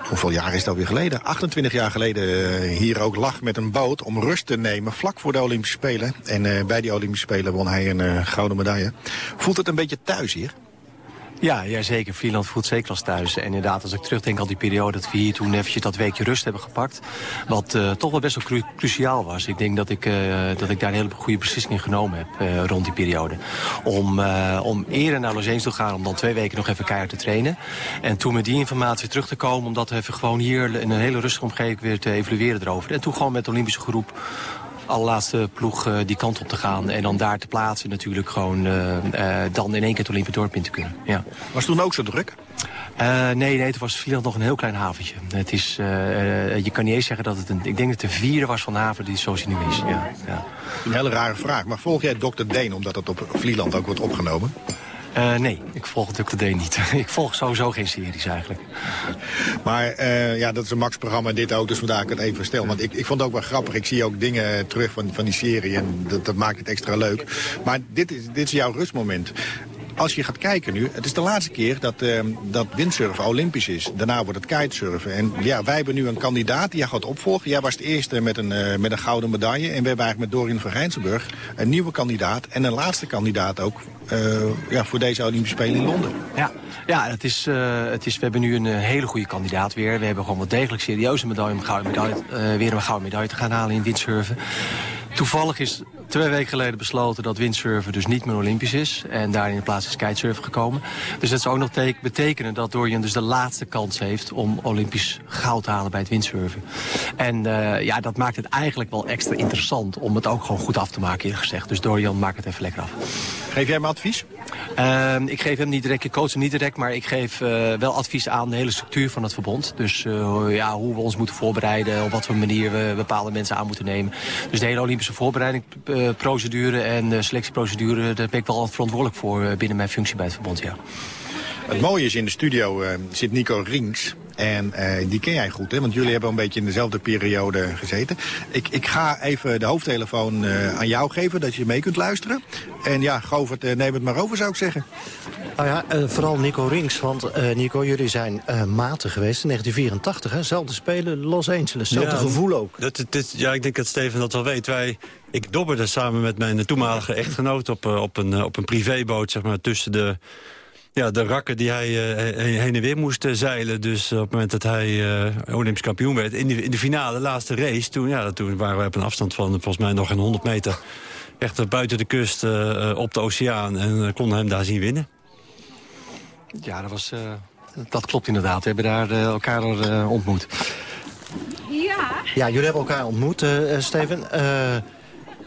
hoeveel jaar is dat alweer geleden? 28 jaar geleden hier ook lag met een boot om rust te nemen... vlak voor de Olympische Spelen. En bij die Olympische Spelen won hij een gouden medaille. Voelt het een beetje thuis hier? Ja, ja, zeker. Voelt zeker als thuis. En inderdaad, als ik terugdenk aan die periode... dat we hier toen eventjes dat weekje rust hebben gepakt... wat uh, toch wel best wel cru cruciaal was. Ik denk dat ik, uh, dat ik daar een hele goede beslissing in genomen heb... Uh, rond die periode. Om, om eerder naar Los Angeles te gaan... om dan twee weken nog even keihard te trainen. En toen met die informatie terug te komen... om dat even gewoon hier in een hele rustige omgeving weer te evalueren erover. En toen gewoon met de Olympische groep allerlaatste ploeg uh, die kant op te gaan. En dan daar te plaatsen natuurlijk gewoon uh, uh, dan in één keer het Olympisch dorp in te kunnen. Ja. Was toen ook zo druk? nee, nee, het was Vlieland nog een heel klein haventje. Het is, je kan niet eens zeggen dat het een... Ik denk dat het de vierde was van de haven die zoals hij nu is. Ja, ja. Een hele rare vraag. Maar volg jij Dr. Deen omdat het op Vlieland ook wordt opgenomen? Uh, nee, ik volg Dr. D niet. ik volg sowieso geen series eigenlijk. Maar uh, ja, dat is een Max-programma dit ook, dus vandaar ik het even stel. Want ik, ik vond het ook wel grappig. Ik zie ook dingen terug van, van die serie en dat, dat maakt het extra leuk. Maar dit is, dit is jouw rustmoment als je gaat kijken nu, het is de laatste keer dat, dat windsurfen olympisch is. Daarna wordt het kitesurfen. En ja, wij hebben nu een kandidaat die jij gaat opvolgen. Jij was de eerste met een, met een gouden medaille. En we hebben eigenlijk met Dorien van Rijnsenburg een nieuwe kandidaat. En een laatste kandidaat ook uh, ja, voor deze Olympische Spelen in Londen. Ja, ja het is, het is, we hebben nu een hele goede kandidaat weer. We hebben gewoon wat degelijk serieuze medaille, gouden medaille, weer een gouden medaille te gaan halen in windsurfen. Toevallig is twee weken geleden besloten dat windsurfen dus niet meer olympisch is. En daar in de plaats is kitesurfen gekomen. Dus dat zou ook nog betekenen dat Dorian dus de laatste kans heeft... om olympisch goud te halen bij het windsurfen. En uh, ja, dat maakt het eigenlijk wel extra interessant... om het ook gewoon goed af te maken, eerlijk gezegd. Dus Dorian, maak het even lekker af. Geef jij hem advies? Uh, ik geef hem niet direct, ik coach hem niet direct... maar ik geef uh, wel advies aan de hele structuur van het verbond. Dus uh, ja, hoe we ons moeten voorbereiden... op wat voor manier we bepaalde mensen aan moeten nemen. Dus de hele Olympische voorbereidingsprocedure en selectieprocedure... daar ben ik wel verantwoordelijk voor binnen mijn functie bij het verbond, ja. Het mooie is, in de studio zit Nico Rings. En uh, die ken jij goed, hè? want jullie hebben een beetje in dezelfde periode gezeten. Ik, ik ga even de hoofdtelefoon uh, aan jou geven, dat je mee kunt luisteren. En ja, Govert, uh, neem het maar over, zou ik zeggen. Nou ja, vooral Nico Rings, want Nico, jullie zijn maten geweest in 1984. Hè? Zelfde spelen, Los Angeles, hetzelfde ja, gevoel ook. Dat, dat, ja, ik denk dat Steven dat wel weet. Wij, ik dobberde samen met mijn toenmalige echtgenoot op, op, een, op een privéboot zeg maar, tussen de ja, de rakken die hij heen en weer moest zeilen. Dus op het moment dat hij Olympisch kampioen werd... In de, in de finale, laatste race, toen, ja, toen waren we op een afstand van volgens mij nog een 100 meter... echt buiten de kust op de oceaan en konden hem daar zien winnen. Ja, dat, was, dat klopt inderdaad. We hebben daar elkaar ontmoet. Ja. Ja, jullie hebben elkaar ontmoet, Steven.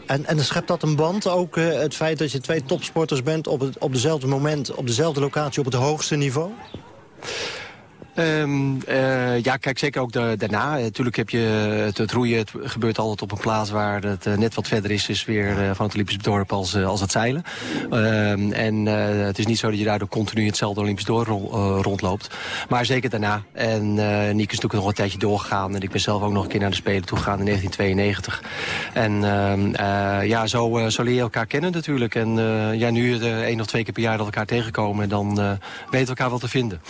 En, en schept dat een band, ook uh, het feit dat je twee topsporters bent... op, het, op dezelfde moment, op dezelfde locatie, op het hoogste niveau? Um, uh, ja, kijk, zeker ook daarna. Natuurlijk heb je het, het, roeien. Het gebeurt altijd op een plaats waar het net wat verder is... is weer van het Olympisch dorp als, als het zeilen. Ehm, en het is niet zo dat je daardoor continu hetzelfde Olympisch dorp rondloopt. Maar zeker daarna. En Niek is natuurlijk nog een tijdje doorgegaan. En ik ben zelf ook nog een keer naar de Spelen toegegaan in 1992. En ehm, ja, zo, zo leer je elkaar kennen natuurlijk. En ja, nu één of twee keer per jaar dat we elkaar tegenkomen... dan weten we elkaar wel te vinden.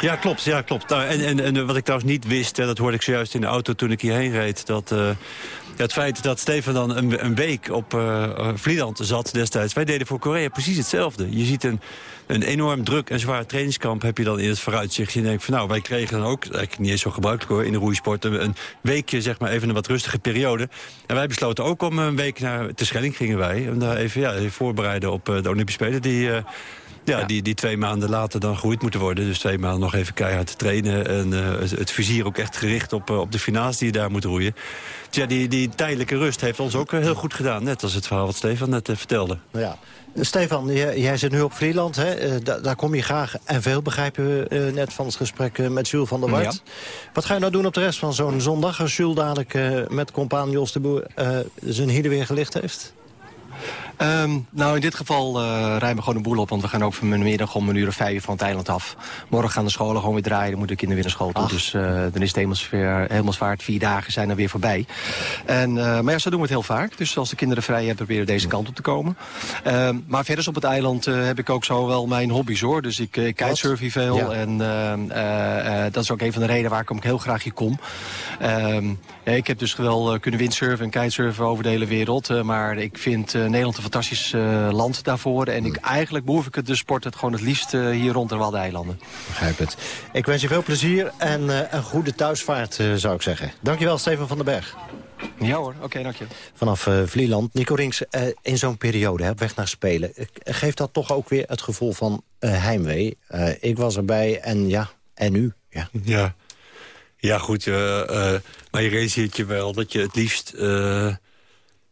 Ja, klopt. Ja, klopt. Nou, en, en, en wat ik trouwens niet wist, dat hoorde ik zojuist in de auto toen ik hierheen reed... dat uh, het feit dat Steven dan een, een week op uh, zat destijds... wij deden voor Korea precies hetzelfde. Je ziet een, een enorm druk en zwaar trainingskamp heb je dan in het vooruitzicht. Je denkt van nou, wij kregen dan ook, eigenlijk niet eens zo gebruikelijk hoor... in de roeisport, een, weekje, zeg maar, even een wat rustige periode. En wij besloten ook om een week naar Terschelling gingen wij... om daar even, ja, voorbereiden op de Olympische Spelen... die ja, Die, die twee maanden later dan gegroeid moeten worden. Dus twee maanden nog even keihard te trainen. En uh, het vizier ook echt gericht op, uh, op de finales die je daar moet roeien. Dus ja, die, die tijdelijke rust heeft ons ook heel goed gedaan. Net als het verhaal wat Stefan net uh, vertelde. Ja. Stefan, jij, zit nu op Vlieland. Hè? Da daar kom je graag en veel, begrijpen we net van het gesprek met Jules van der Wart. Wat ga je nou doen op de rest van zo'n zondag... als Jules dadelijk met compaan Jos de Boer zijn hielen weer gelicht heeft? Um, nou, in dit geval uh, rijden we gewoon een boel op. Want we gaan ook vanmiddag om een uur of vijf van het eiland af. Morgen gaan de scholen gewoon weer draaien. Dan moeten de kinderen weer naar school toe. Dus uh, dan is het hemelsvaart. Vier dagen zijn er weer voorbij. En, uh, maar ja, zo doen we het heel vaak. Dus als de kinderen vrij hebben, proberen deze kant op te komen. Um, maar verder op het eiland heb ik ook zo wel mijn hobby's hoor. Dus ik, ik kitesurf hier veel. Ja. En ehm, dat is ook een van de redenen waarom ik heel graag hier kom. Um, ja, ik heb dus wel kunnen windsurfen en kitesurfen over de hele wereld. maar ik vind Nederland een fantastisch uh, land daarvoor. En ik, eigenlijk behoef ik het de sport het gewoon het liefst uh, hier rond de Waddeneilanden. Begrijp het. Ik wens je veel plezier en uh, een goede thuisvaart, zou ik zeggen. Dankjewel, Steven van den Berg. Ja hoor, oké, okay, dank je. Vanaf Vlieland. Nico Rings, in zo'n periode, hè, op weg naar Spelen... geeft dat toch ook weer het gevoel van heimwee? ik was erbij en ja, en nu? Ja, ja. ja goed, maar je realiseert je wel dat je het liefst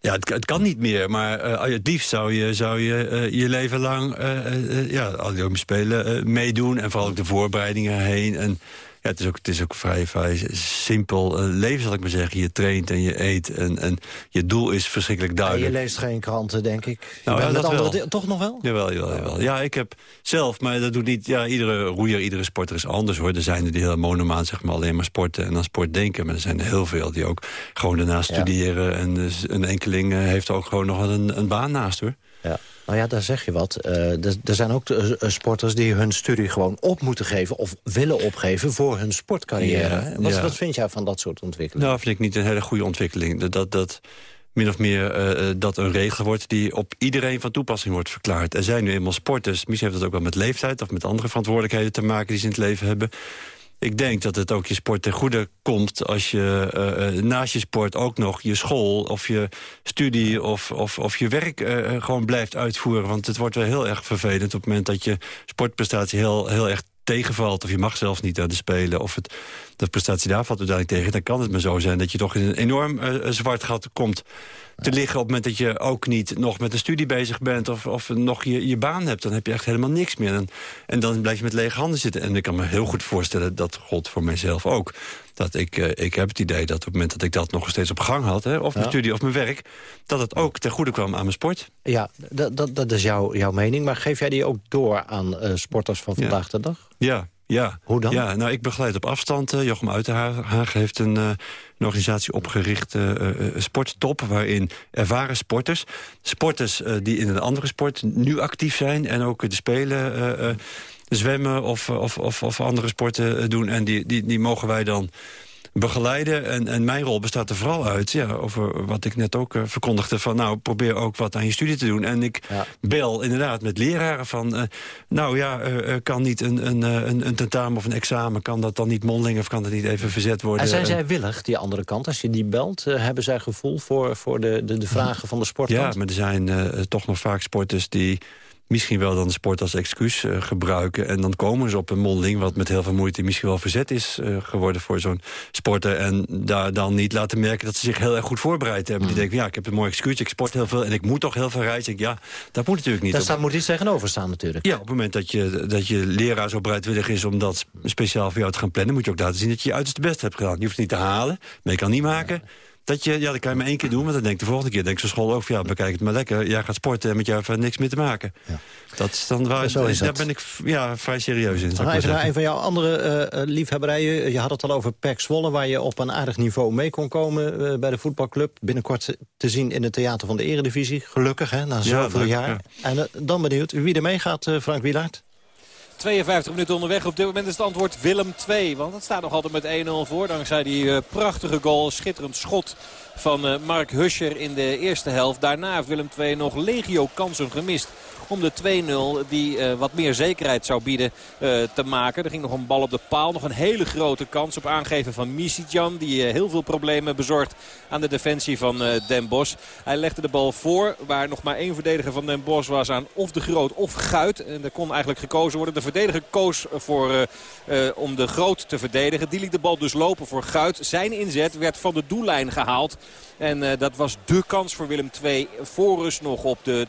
ja, het, kan niet meer, maar uh, het liefst zou je zou je, uh, je leven lang uh, ja, al die Spelen meedoen. En vooral ook de voorbereidingen heen. En ja, het, is ook, het is ook vrij, vrij simpel uh, leven, zal ik maar zeggen. Je traint en je eet en, en je doel is verschrikkelijk duidelijk. je leest geen kranten, denk ik. Nou, ja, dat andere, toch nog wel? Jawel, jawel, jawel. Ja, ik heb zelf, maar dat doet niet... Ja, iedere roeier, iedere sporter is anders, hoor. Er zijn er die heel monomaan zeg maar, alleen maar sporten en aan sport denken. Maar er zijn er heel veel die ook gewoon daarnaast studeren. En dus een enkeling uh, heeft ook gewoon nog een, een baan naast, hoor. Ja. Nou ja, daar zeg je wat. Uh, er, zijn ook uh, sporters die hun studie gewoon op moeten geven... of willen opgeven voor hun sportcarrière. wat, ja. wat vind jij van dat soort ontwikkelingen? Nou, vind ik niet een hele goede ontwikkeling. Dat, dat, dat min of meer uh, dat een regel wordt die op iedereen van toepassing wordt verklaard. Er zijn nu eenmaal sporters, misschien heeft dat ook wel met leeftijd... of met andere verantwoordelijkheden te maken die ze in het leven hebben ik denk dat het ook je sport ten goede komt... als je uh, naast je sport ook nog je school of je studie of, of, of je werk uh, gewoon blijft uitvoeren. Want het wordt wel heel erg vervelend op het moment dat je sportprestatie heel, heel erg tegenvalt... of je mag zelfs niet aan de spelen... of het, de prestatie daar valt uiteindelijk tegen... dan kan het maar zo zijn dat je toch in een enorm zwart gat komt te liggen... op het moment dat je ook niet nog met een studie bezig bent... of, of nog je, je baan hebt, dan heb je echt helemaal niks meer. En, en dan blijf je met lege handen zitten. En ik kan me heel goed voorstellen, dat God voor mijzelf ook... dat ik, uh, ik heb het idee dat op het moment dat ik dat nog steeds op gang had... Hè, of mijn studie of mijn werk, dat het ook ten goede kwam aan mijn sport. Ja, dat, dat, dat is jouw, jouw mening. Maar geef jij die ook door aan uh, sporters van vandaag ja. de dag? Ja, ja. Hoe dan? Ja, nou, ik begeleid op afstand. Uh, Jochem Uitenhagen heeft een, uh, een organisatie opgericht, uh, Sporttop... waarin ervaren sporters, sporters die in een andere sport nu actief zijn... en ook de spelen, zwemmen of, of, of, of andere sporten doen... en die, die, die mogen wij dan begeleiden. En, en mijn rol bestaat er vooral uit, ja, over wat ik net ook uh, verkondigde... van nou, probeer ook wat aan je studie te doen. En ik bel inderdaad met leraren van... Uh, nou ja, uh, kan niet een, een, een, een, tentamen of een examen... kan dat dan niet mondeling of kan dat niet even verzet worden? En zijn zij willig, die andere kant? Als je die belt, hebben zij gevoel voor, voor de, de, de vragen van de sportkant? Ja, maar er zijn toch nog vaak sporters die misschien wel dan de sport als excuus uh, gebruiken. En dan komen ze op een mondeling wat met heel veel moeite misschien wel verzet is uh, geworden voor zo'n sporter. En daar dan niet laten merken dat ze zich heel erg goed voorbereid hebben. Die mm. denken, ja, ik heb een mooi excuus, ik sport heel veel en ik moet toch heel veel reizen. Ja, dat moet natuurlijk niet. Daar staat, moet iets tegenover staan natuurlijk. Ja, op het moment dat je, dat je leraar zo bereidwillig is om dat speciaal voor jou te gaan plannen... moet je ook laten zien dat je je uiterste best hebt gedaan. Je hoeft het niet te halen, maar je kan niet maken... Dat, je, ja, dat kan je maar één keer doen, want dan denk ik de volgende keer... denk ze school ook van, ja, bekijk het maar lekker. Jij gaat sporten en met jou heeft niks meer te maken. Ja. Dat is dan waar, Zo is daar ben ik ja, vrij serieus in. Maar even naar een van jouw andere uh, liefhebberijen. Je had het al over PEC Zwolle, waar je op een aardig niveau mee kon komen uh, bij de voetbalclub. Binnenkort te zien in het theater van de eredivisie. Gelukkig, hè, na zoveel ja, jaar. En uh, dan benieuwd wie er mee gaat, Frank Wielaert. 52 minuten onderweg. Op dit moment is het antwoord Willem 2. Want het staat nog altijd met 1-0 voor. Dankzij die uh, prachtige goal. Schitterend schot van uh, Mark Huscher in de eerste helft. Daarna heeft Willem 2 nog legio kansen gemist om de 2-0 die uh, wat meer zekerheid zou bieden uh, te maken. Er ging nog een bal op de paal. Nog een hele grote kans op aangeven van Misitjan. Die heel veel problemen bezorgt aan de defensie van Den Bosch. Hij legde de bal voor waar nog maar één verdediger van Den Bosch was aan of de Groot of Guit. En er kon eigenlijk gekozen worden. De verdediger koos voor, om de Groot te verdedigen. Die liet de bal dus lopen voor Guit. Zijn inzet werd van de doellijn gehaald. En uh, dat was de kans voor Willem II voor rust nog op de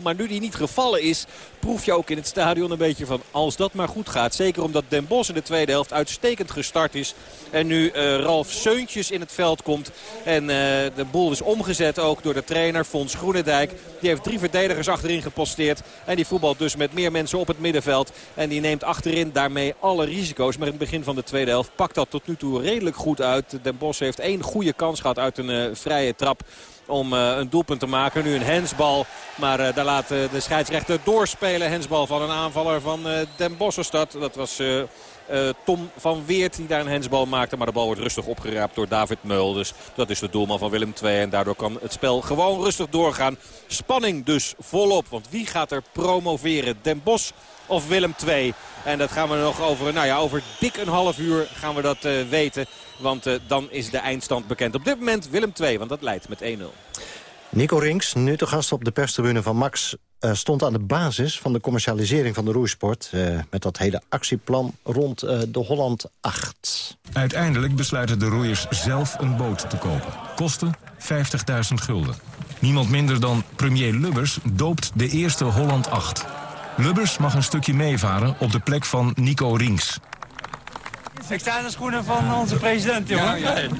2-0. Maar nu die niet gevallen is, proef je ook in het stadion een beetje van als dat maar goed gaat. Zeker omdat Den Bosch in de tweede helft uitstekend gestart is. En nu uh, Ralf Seuntjes in het veld komt. En uh, de boel is omgezet ook door de trainer Fons Groenendijk. Die heeft drie verdedigers achterin geposteerd. En die voetbalt dus met meer mensen op het middenveld. En die neemt achterin daarmee alle risico's. Maar in het begin van de tweede helft pakt dat tot nu toe redelijk goed uit. Den Bosch heeft één goede kans gehad uit een vrije trap om uh, een doelpunt te maken. Nu een hensbal, maar uh, daar laat uh, de scheidsrechter doorspelen. Hensbal van een aanvaller van Den Bossenstad. Dat was Tom van Weert die daar een hensbal maakte. Maar de bal wordt rustig opgeraapt door David Meul. Dus dat is de doelman van Willem II. En daardoor kan het spel gewoon rustig doorgaan. Spanning dus volop. Want wie gaat er promoveren? Den Bos of Willem II? En dat gaan we nog over, nou ja, over dik een half uur gaan we dat weten. Want uh, dan is de eindstand bekend. Op dit moment Willem II, want dat leidt met 1-0. Nico Rinks, nu te gast op de perstribune van Max... Uh, stond aan de basis van de commercialisering van de roeisport... met dat hele actieplan rond de Holland 8. Uiteindelijk besluiten de roeiers zelf een boot te kopen. Kosten 50.000 gulden. Niemand minder dan premier Lubbers doopt de eerste Holland 8... Lubbers mag een stukje meevaren op de plek van Nico Rinks. Ik sta in de schoenen van onze president, jongen. Ja, ja.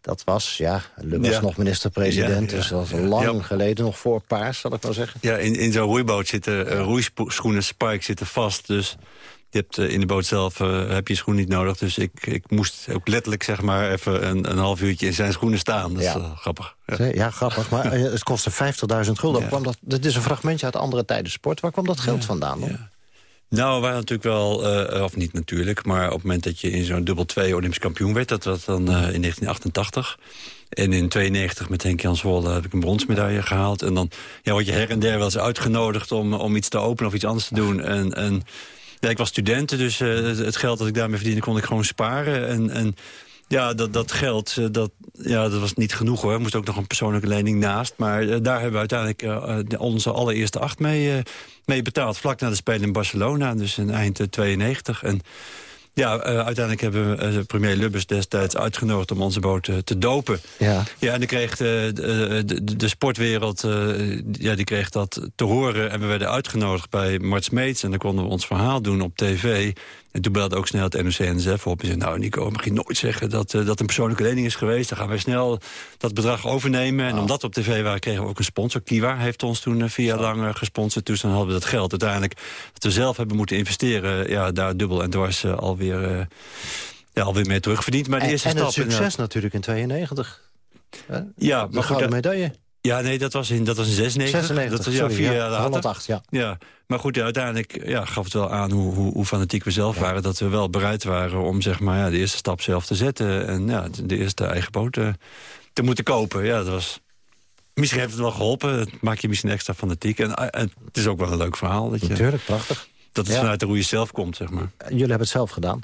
Dat was, ja, Lubbers nog minister-president. Dus dat was lang geleden, nog voor paars, zal ik maar zeggen. Ja, in, in zo'n roeiboot zitten uh, roeischoenen, spike zitten vast. Dus je hebt uh, in de boot zelf uh, heb je schoen niet nodig. Dus ik, ik moest ook letterlijk zeg maar even een, een half uurtje in zijn schoenen staan. Dat is uh, grappig. Ja. ja. grappig. Maar het kostte 50.000 gulden. Kwam dat, dit is een fragmentje uit andere tijden sport. Waar kwam dat geld vandaan dan? Nou, wij natuurlijk wel, of niet natuurlijk... maar op het moment dat je in zo'n dubbel 2 Olympisch kampioen werd... dat was dan in 1988... En in 92 met Henk Jan Zwolle heb ik een bronsmedaille gehaald. En dan ja, word je her en der wel eens uitgenodigd om, om iets te openen of iets anders te doen. En, en ja, ik was student, dus uh, het geld dat ik daarmee verdiende kon ik gewoon sparen. En, en ja, dat, dat geld, uh, dat, ja, dat was niet genoeg hoor. Er moest ook nog een persoonlijke lening naast. Maar uh, daar hebben we uiteindelijk de, onze allereerste acht mee, mee betaald. Vlak na de Spelen in Barcelona, dus in eind 92. En ja, uh, uiteindelijk hebben we uh, premier Lubbers destijds uitgenodigd om onze boot uh, te dopen. Ja. ja, en dan kreeg de, de, de sportwereld ja, die kreeg dat te horen. En we werden uitgenodigd bij Mart Smeets. En dan konden we ons verhaal doen op tv. En toen belde ook snel het NOC-NSF op en zei... nou Nico, mag je nooit zeggen dat uh, dat een persoonlijke lening is geweest. Dan gaan wij snel dat bedrag overnemen. En omdat we op tv waren, kregen we ook een sponsor. Kiwa heeft ons toen uh, vier jaar lang uh, gesponsord. Dus dan hadden we dat geld uiteindelijk... dat we zelf hebben moeten investeren, ja, daar dubbel en dwars alweer, ja, alweer mee terugverdiend. Maar de eerste en stap... het succes natuurlijk in 92. Ja, de gouden medaille. Ja, nee, dat was in, dat was in 96. 96, dat was, sorry, vier ja. jaar later. 108, ja. ja. Maar goed, ja, uiteindelijk ja, gaf het wel aan hoe, hoe, hoe fanatiek we zelf waren. Dat we wel bereid waren om zeg maar, ja, de eerste stap zelf te zetten. En ja, de eerste eigen boot te, te moeten kopen. Ja, dat was... Misschien heeft het wel geholpen. Het maakt je misschien extra fanatiek. En, eh, het is ook wel een leuk verhaal. Dat je, Natuurlijk, prachtig. Dat het Ja. vanuit de roeien zelf komt, zeg maar. Jullie hebben het zelf gedaan.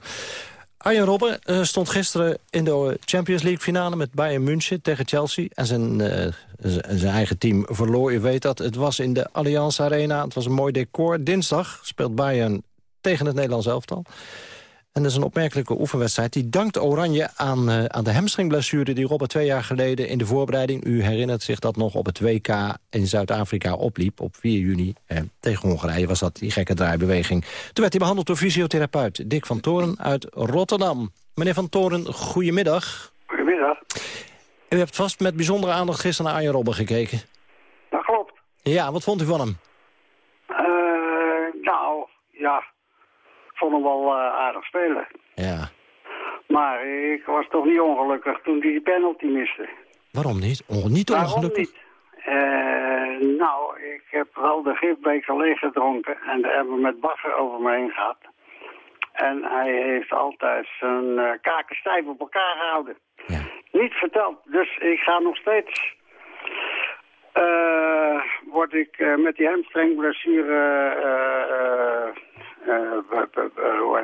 Arjen Robben eh, stond gisteren in de Champions League finale met Bayern München tegen Chelsea. En zijn, eh, zijn eigen team verloor, u weet dat. Het was in de Allianz Arena, het was een mooi decor. Dinsdag speelt Bayern tegen het Nederlands elftal. En dat is een opmerkelijke oefenwedstrijd. Die dankt Oranje aan, eh, aan de hamstringblessure die Robben twee jaar geleden in de voorbereiding... u herinnert zich dat nog op het WK in Zuid-Afrika opliep op 4 juni. Eh, tegen Hongarije was dat die gekke draaibeweging. Toen werd hij behandeld door fysiotherapeut Dick van Toren uit Rotterdam. Meneer van Toren, goedemiddag. Goedemiddag. U hebt vast met bijzondere aandacht gisteren naar Arjen Robben gekeken. Dat klopt. Ja, wat vond u van hem? Eh, nou, ja. Vond hem wel eh, aardig spelen. Ja. Maar ik was toch niet ongelukkig toen hij die penalty miste. Waarom niet? Oh, niet Waarom ongelukkig. niet? Eh, nou, ik heb wel de gifbeker leeg gedronken en daar hebben we met Bagger over me heen gehad. En hij heeft altijd zijn eh, kaken stijf op elkaar gehouden. Niet verteld. Dus ik ga nog steeds... word ik met die hamstringblessure...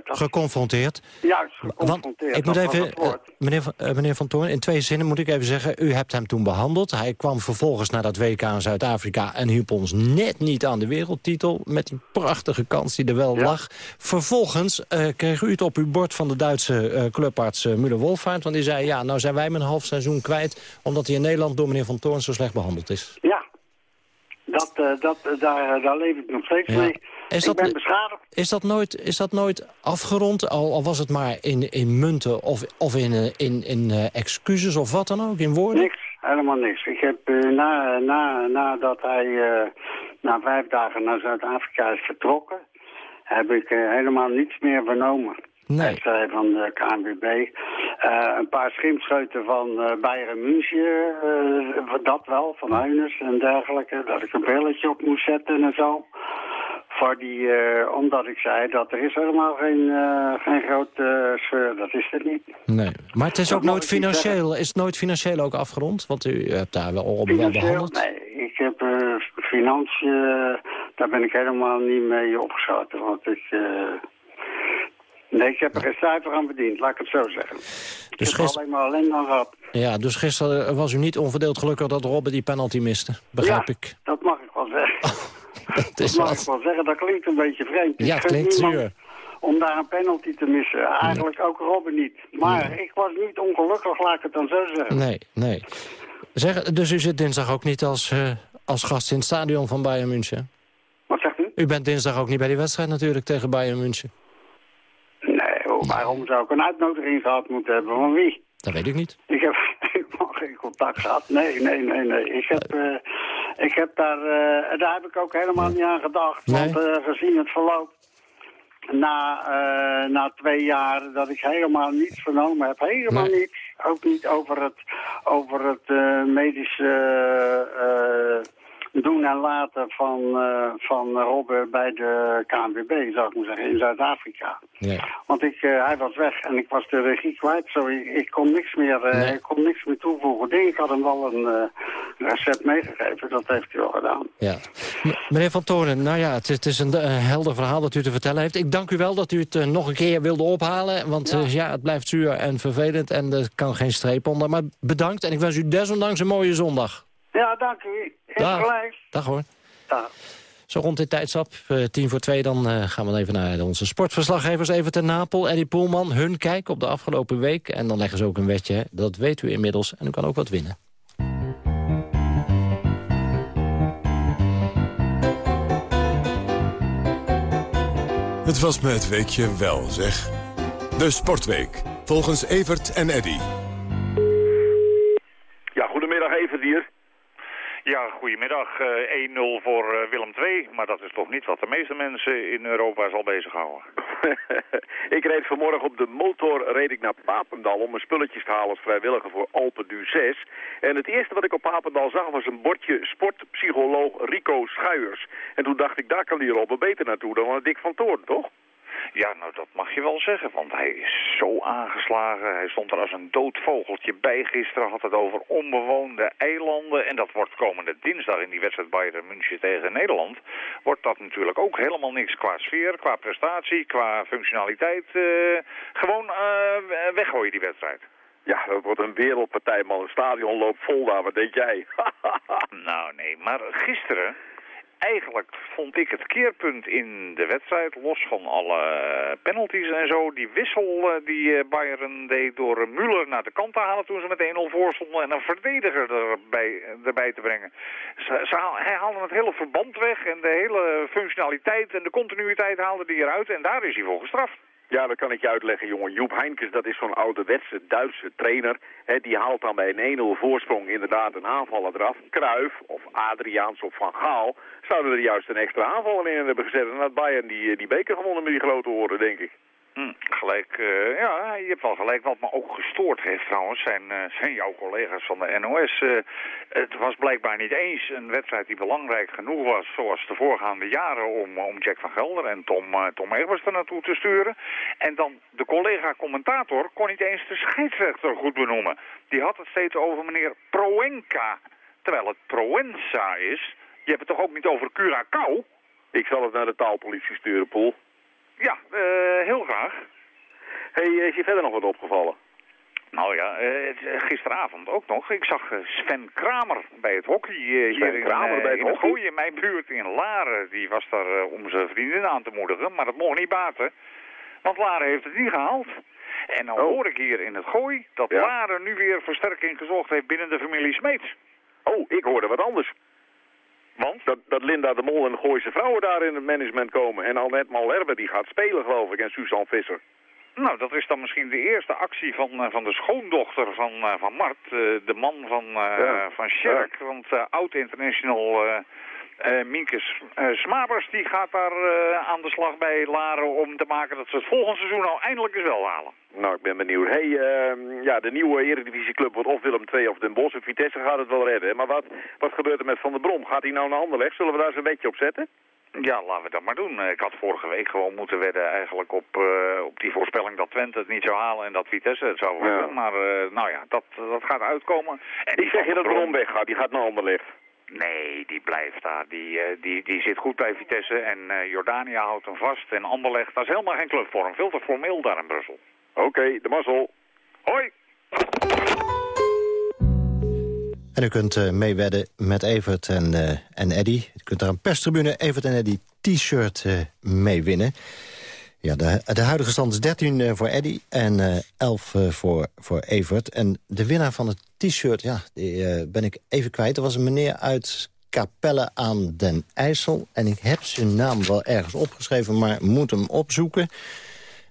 Geconfronteerd. Juist, geconfronteerd. ik moet even, eh, meneer, Van- eh, meneer Van Toorn, in twee zinnen moet ik even zeggen... u hebt hem toen behandeld. Hij kwam vervolgens naar dat WK in Zuid-Afrika... en hielp ons net niet aan de wereldtitel... met die prachtige kans die er wel lag. Vervolgens eh, kreeg u het op uw bord van de Duitse eh, clubarts uh, Müller-Wolfhard... want die zei, ja, nou zijn wij mijn half seizoen kwijt... omdat hij in Nederland door meneer Van Toorn zo slecht behandeld is. Ja, dat, eh, dat, eh, daar, daar leef ik nog steeds Ja. mee. Is ik dat- ben beschadigd. Is dat nooit, is dat nooit afgerond, al, al was het maar in, in munten of, of in, eh, in, in eh, excuses of wat dan ook, in woorden? Niks, helemaal niks. Ik heb eh, na, na, nadat hij eh, na vijf dagen naar Zuid-Afrika is vertrokken, heb ik eh, helemaal niets meer vernomen. Nee. Zij van de KNVB. Eh, een paar schimpscheuten van eh Bayern München, eh, dat wel, van Heuners en dergelijke. Dat ik een brilletje op moest zetten en zo. Voor die, omdat ik zei dat er is helemaal geen, geen grote sleur, dat is het niet. Nee. Maar het is Dat ook nooit financieel, is het nooit financieel ook afgerond? Want u hebt daar wel op behandeld. Nee, ik heb financiën, daar ben ik helemaal niet mee opgeschoten. Want ik, nee, ik heb er geen cijfer aan verdiend, laat ik het zo zeggen. Ik Dus heb alleen maar alleen aan gehad. Ja, dus gisteren was u niet onverdeeld gelukkig dat Robben die penalty miste. Begrijp ja, ik. dat mag ik wel zeggen. Dat dat mag wat. ik wel zeggen, dat klinkt een beetje vreemd. Ja, het klinkt zuur. Om daar een penalty te missen. Eigenlijk ook Robben niet. Maar ik was niet ongelukkig, laat ik het dan zo zeggen. Nee, nee. Zeg, dus u zit dinsdag ook niet als, eh, als gast in het stadion van Bayern München? Wat zegt u? U bent dinsdag ook niet bij die wedstrijd natuurlijk tegen Bayern München. Nee, waarom zou ik een uitnodiging gehad moeten hebben? Van wie? Dat weet ik niet. Ik heb helemaal geen contact gehad. Nee, nee, nee, nee. Ik heb, eh, ik heb daar, eh, daar heb ik ook helemaal niet aan gedacht. Want eh, gezien het verloop na, eh, na twee jaar dat ik helemaal niets vernomen heb. Helemaal niets. Ook niet over het, over het eh, medische eh, doen en laten van, eh, van Robben bij de KNVB, zou ik maar zeggen, in Zuid-Afrika. Want ik, eh, hij was weg en ik was de regie kwijt, zo ik, ik kon niks meer, eh, ik kon niks meer toevoegen. Ik denk, ik had hem wel een recept meegegeven, dat heeft hij wel gedaan. Ja. Meneer Van Toorn, nou ja, het, het is een helder verhaal dat u te vertellen heeft. Ik dank u wel dat u het nog een keer wilde ophalen. Want ja. ja, het blijft zuur en vervelend en er kan geen streep onder. Maar bedankt en ik wens u desondanks een mooie zondag. Ja, dank u. Dag. gelijk. Dag hoor. Dag. Zo rond dit tijdstap, eh, tien voor twee, dan eh, gaan we even naar onze sportverslaggevers. Even ten Napel, Eddie Poelman, hun kijk op de afgelopen week. En dan leggen ze ook een wetje, hè. dat weet u inmiddels. En u kan ook wat winnen. Het was me het weekje wel, zeg. De Sportweek, volgens Evert en Eddy. Ja, goedemiddag Evert hier. Ja, goedemiddag. vanmiddag eh, 1-0 voor eh, Willem II. Maar dat is toch niet wat de meeste mensen in Europa zal bezighouden. ik reed vanmorgen op de motor reed ik naar Papendal om mijn spulletjes te halen als vrijwilliger voor Alpe du 6. En het eerste wat ik op Papendal zag was een bordje sportpsycholoog Rico Schuijers. En toen dacht ik, daar kan die Robben beter naartoe dan Dick van Toorn, toch? Ja, nou dat mag je wel zeggen, want hij is zo aangeslagen. Hij stond er als een dood vogeltje bij. Gisteren had het over onbewoonde eilanden. En dat wordt komende dinsdag in die wedstrijd Bayern München tegen Nederland. Wordt dat natuurlijk ook helemaal niks qua sfeer, qua prestatie, qua functionaliteit. Uh, gewoon uh, weggooien die wedstrijd. Ja, dat wordt een wereldpartij, man. Het stadion loopt vol daar. Wat denk jij? nou, nee. Maar gisteren eigenlijk vond ik het keerpunt in de wedstrijd, los van alle penalties en zo, die wissel die Bayern deed door Müller naar de kant te halen toen ze met 1-0 voor stonden en een verdediger erbij, erbij te brengen. Ze, hij haalde het hele verband weg en de hele functionaliteit en de continuïteit haalde die eruit en daar is hij voor gestraft. Ja, dat kan ik je uitleggen, jongen. Joep Heinkes, dat is zo'n ouderwetse Duitse trainer. He, die haalt dan bij een 1-0 voorsprong inderdaad een aanvaller eraf. Kruif of Adriaans of Van Gaal zouden er juist een extra aanvaller in hebben gezet. En dat Bayern die, die beker gewonnen met die grote oren, denk ik. Hm, gelijk, uh, ja, je hebt wel gelijk. Wat me ook gestoord heeft trouwens, zijn, uh, zijn jouw collega's van de NOS. Uh, het was blijkbaar niet eens een wedstrijd die belangrijk genoeg was, zoals de voorgaande jaren, om, om Jack van Gelder en Tom, Tom Evers er naartoe te sturen. En dan de collega-commentator kon niet eens de scheidsrechter goed benoemen. Die had het steeds over meneer Proenka, terwijl het Proenza is. Je hebt het toch ook niet over Curaçao? Ik zal het naar de taalpolitie sturen, Poel. Ja, uh, heel graag. hey, is je verder nog wat opgevallen? Nou ja, uh, gisteravond ook nog. Ik zag Sven Kramer bij het hockey Sven hier in, Kramer bij het in hockey? Gooi, in mijn buurt in Laren. Die was daar om zijn vriendin aan te moedigen, maar dat mocht niet baten. Want Laren heeft het niet gehaald. En dan oh. hoor ik hier in het Gooi dat Ja. Laren nu weer versterking gezocht heeft binnen de familie Smeets. Oh, ik hoorde wat anders. Want? Dat, dat Linda de Mol en de Gooise vrouwen daar in het management komen. En Annette Malherbe die gaat spelen, geloof ik. En Suzanne Visser. Nou, dat is dan misschien de eerste actie van, eh, van de schoondochter van, eh, van Mart, eh, de man van, Ja. van Sjerk. Want oud-international eh eh, Mienke S- eh, Smabers die gaat daar eh, aan de slag bij Laren om te maken dat ze het volgende seizoen nou eindelijk eens wel halen. Nou, ik ben benieuwd. hey, ehm, ja, de nieuwe Eredivisieclub wordt of Willem II of Den Bosch. En Vitesse gaat het wel redden. Maar wat, wat gebeurt er met Van der Brom? Gaat hij nou naar Anderlecht? Zullen we daar eens een beetje op zetten? Ja, laten we dat maar doen. Ik had vorige week gewoon moeten wedden eigenlijk op, op die voorspelling dat Twente het niet zou halen en dat Vitesse het zou worden. Ja. Maar nou ja, dat, dat gaat uitkomen. En Ik zeg je dat Brom weggaat. Die gaat naar Anderlecht. Nee, die blijft daar. Die, eh, die, die zit goed bij Vitesse en eh, Jordania houdt hem vast. En Anderlecht, dat is helemaal geen club voor hem. Veel te formeel daar in Brussel. Oké, de mazzel. Hoi! En u kunt eh, meewedden met Evert en, eh, en Eddy. U kunt daar een perstribune Evert en Eddy t-shirt eh mee winnen. Ja, de, de huidige stand is 13 eh, voor Eddy en eh 11 eh, voor, voor Evert. En de winnaar van het t-shirt, ja, die eh, ben ik even kwijt. Er was een meneer uit Capelle aan den IJssel. En ik heb zijn naam wel ergens opgeschreven, maar moet hem opzoeken.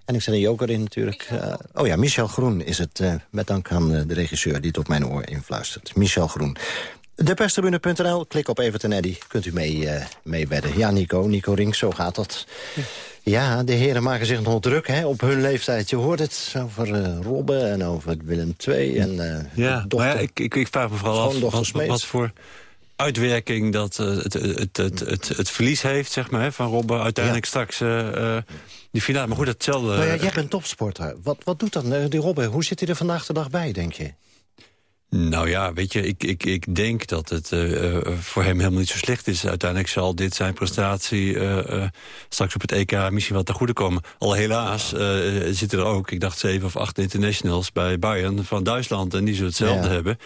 En ik zet een joker in natuurlijk. Eh, oh ja, Michel Groen is het. eh, met dank aan eh, de regisseur die het op mijn oor influistert. Michel Groen. Deperstribune.nl, klik op Evert en Eddy. Kunt u mee, eh mee wedden. Ja, Nico, Nico Rink, zo gaat dat. Ja, de heren maken zich nog druk hè, op hun leeftijd. Je hoort het over eh Robben en over Willem II. En, eh, Ja, dochter- maar ja, ik, ik, ik vraag me vooral af wat, voor uitwerking dat het, het, het, het, het verlies heeft zeg maar, hè, van Robben. Uiteindelijk straks die finale. Maar goed, hetzelfde... Nou ja, jij bent topsporter. Wat, wat doet dat, eh, die Robben? Hoe zit hij er vandaag de dag bij, denk je? Nou ja, weet je, ik, ik, ik denk dat het eh, eh, voor hem helemaal niet zo slecht is. Uiteindelijk zal dit zijn prestatie eh, straks op het EK misschien wat ten goede komen. Al helaas zitten er ook, ik dacht zeven of acht internationals bij Bayern van Duitsland. En die zullen hetzelfde Ja. hebben.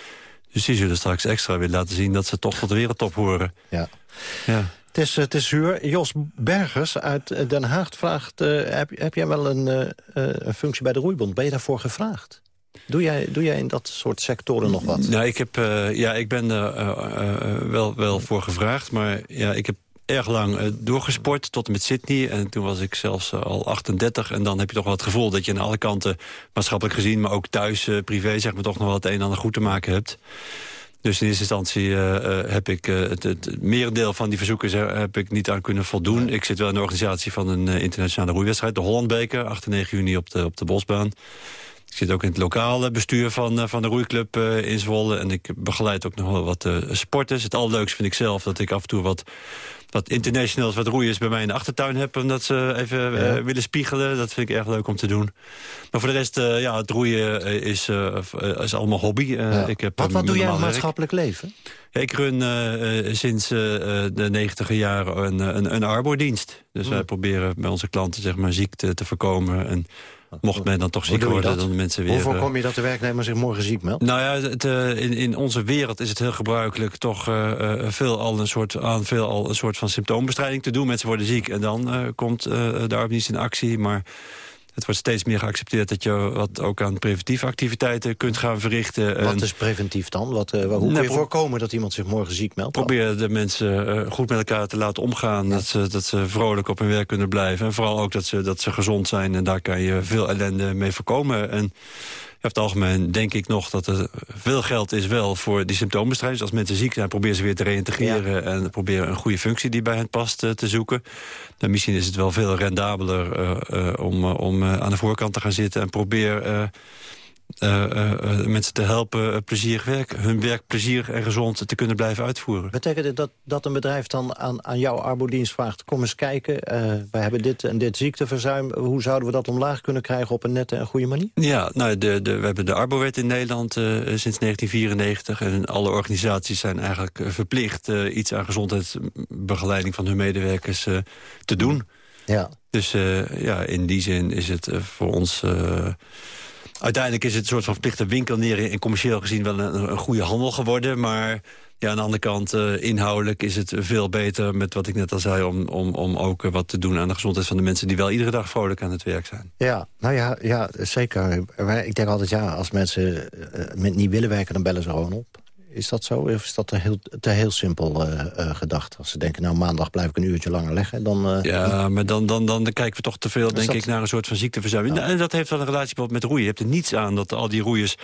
Dus die zullen straks extra willen laten zien dat ze toch tot de wereldtop horen. Ja. Ja. Het is, het is zuur. Jos Bergers uit Den Haag vraagt... heb, heb jij wel een, een functie bij de roeibond? Ben je daarvoor gevraagd? Doe jij, doe jij in dat soort sectoren nog wat? Nou, ik, heb, eh, ja, ik ben er eh, eh, wel, wel voor gevraagd. Maar ja, ik heb erg lang doorgesport tot en met Sydney. En toen was ik zelfs al 38. En dan heb je toch wel het gevoel dat je aan alle kanten... maatschappelijk gezien, maar ook thuis, privé... zeg maar toch nog wel het een en ander goed te maken hebt. Dus in eerste instantie heb ik het, het merendeel van die verzoeken heb ik niet aan kunnen voldoen. Ik zit wel in de organisatie van een internationale roeiwedstrijd, de Hollandbeker, 8 en 9 juni op de, op de Bosbaan. Ik zit ook in het lokale bestuur van, van de roeiclub in Zwolle. En ik begeleid ook nog wel wat sporters. Het allerleukste vind ik zelf dat ik af en toe wat wat internationals, wat roeiers bij mij in de achtertuin heb... omdat ze even eh, willen spiegelen. Dat vind ik erg leuk om te doen. Maar voor de rest, uh, ja, het roeien eh, is, is allemaal hobby. ik heb, wat wat doe jij in maatschappelijk leven? ik run sinds de negentiger jaren een, een, een arbodienst. Dus hmm. wij proberen bij onze klanten zeg maar, ziekte te voorkomen... En, Mocht men dan toch ziek worden, dan mensen weer... Hoe voorkom je dat de werknemer zich morgen ziek meldt? Nou ja, het, uh, in, in onze wereld is het heel gebruikelijk... toch uh, veel al een soort, aan veel al een soort van symptoombestrijding te doen. Mensen worden ziek en dan komt de arbeidsdienst in actie. Maar het wordt steeds meer geaccepteerd dat je wat ook aan preventieve activiteiten kunt gaan verrichten. Wat is preventief dan? Wat, uh, hoe kun je voorkomen dat iemand zich morgen ziek meldt? Probeer de mensen uh, goed met elkaar te laten omgaan. Dat, ze, dat ze vrolijk op hun werk kunnen blijven. En vooral ook dat ze, dat ze gezond zijn. En daar kan je veel ellende mee voorkomen. En over het algemeen denk ik nog dat er veel geld is wel voor die symptoombestrijding. Dus als mensen ziek zijn, probeer ze weer te reïntegreren... en probeer een goede functie die bij hen past uh, te zoeken. Dan misschien is het wel veel rendabeler uh, uh, om, om aan de voorkant te gaan zitten... en probeer uh, uh, mensen te helpen plezier werk, hun werk plezier en gezond te kunnen blijven uitvoeren. Betekent het dat, dat een bedrijf dan aan, aan jouw arbodienst vraagt... kom eens kijken, wij hebben dit en dit ziekteverzuim... hoe zouden we dat omlaag kunnen krijgen op een nette en goede manier? Ja, nou, de, de, we hebben de Arbowet in Nederland sinds 1994... en alle organisaties zijn eigenlijk verplicht... iets aan gezondheidsbegeleiding van hun medewerkers te doen. Ja. Dus ja, in die zin is het voor ons uiteindelijk is het een soort van verplichte winkelnering... en commercieel gezien wel een, goede handel geworden. Maar ja, aan de andere kant, uh, inhoudelijk is het veel beter... met wat ik net al zei, om, om, om ook wat te doen aan de gezondheid van de mensen... die wel iedere dag vrolijk aan het werk zijn. Ja, nou ja, ja zeker. Ik denk altijd, ja, als mensen met niet willen werken... dan bellen ze gewoon op. Is dat zo? Of is dat te heel, te heel simpel uh, uh, gedacht? Als ze denken, nou maandag blijf ik een uurtje langer leggen, dan... Uh, ja, maar dan, dan, dan, kijken we toch te veel, denk ik, naar een soort van ziekteverzuim. En dat heeft wel een relatie met roeien. Je hebt er niets aan dat al die roeiers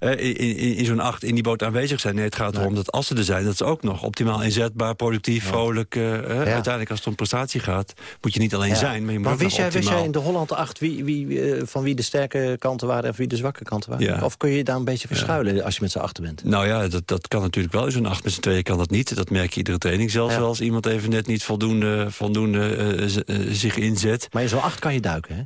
in, in, in zo'n acht in die boot aanwezig zijn. Nee, het gaat erom dat als ze er zijn, dat ze ook nog optimaal inzetbaar, productief, vrolijk... Uh, uiteindelijk als het om prestatie gaat, moet je niet alleen zijn, maar je moet maar wist jij, optimaal... wist jij in de Holland 8 wie, wie, uh, van wie de sterke kanten waren en wie de zwakke kanten waren? Of kun je daar een beetje verschuilen als je met z'n achter bent? Nou ja, dat, dat kan natuurlijk wel. In zo'n acht met z'n tweeën kan dat niet. Dat merk je iedere training. Zelfs wel als iemand even net niet voldoende, voldoende zich inzet. Maar in zo'n acht kan je duiken, hè?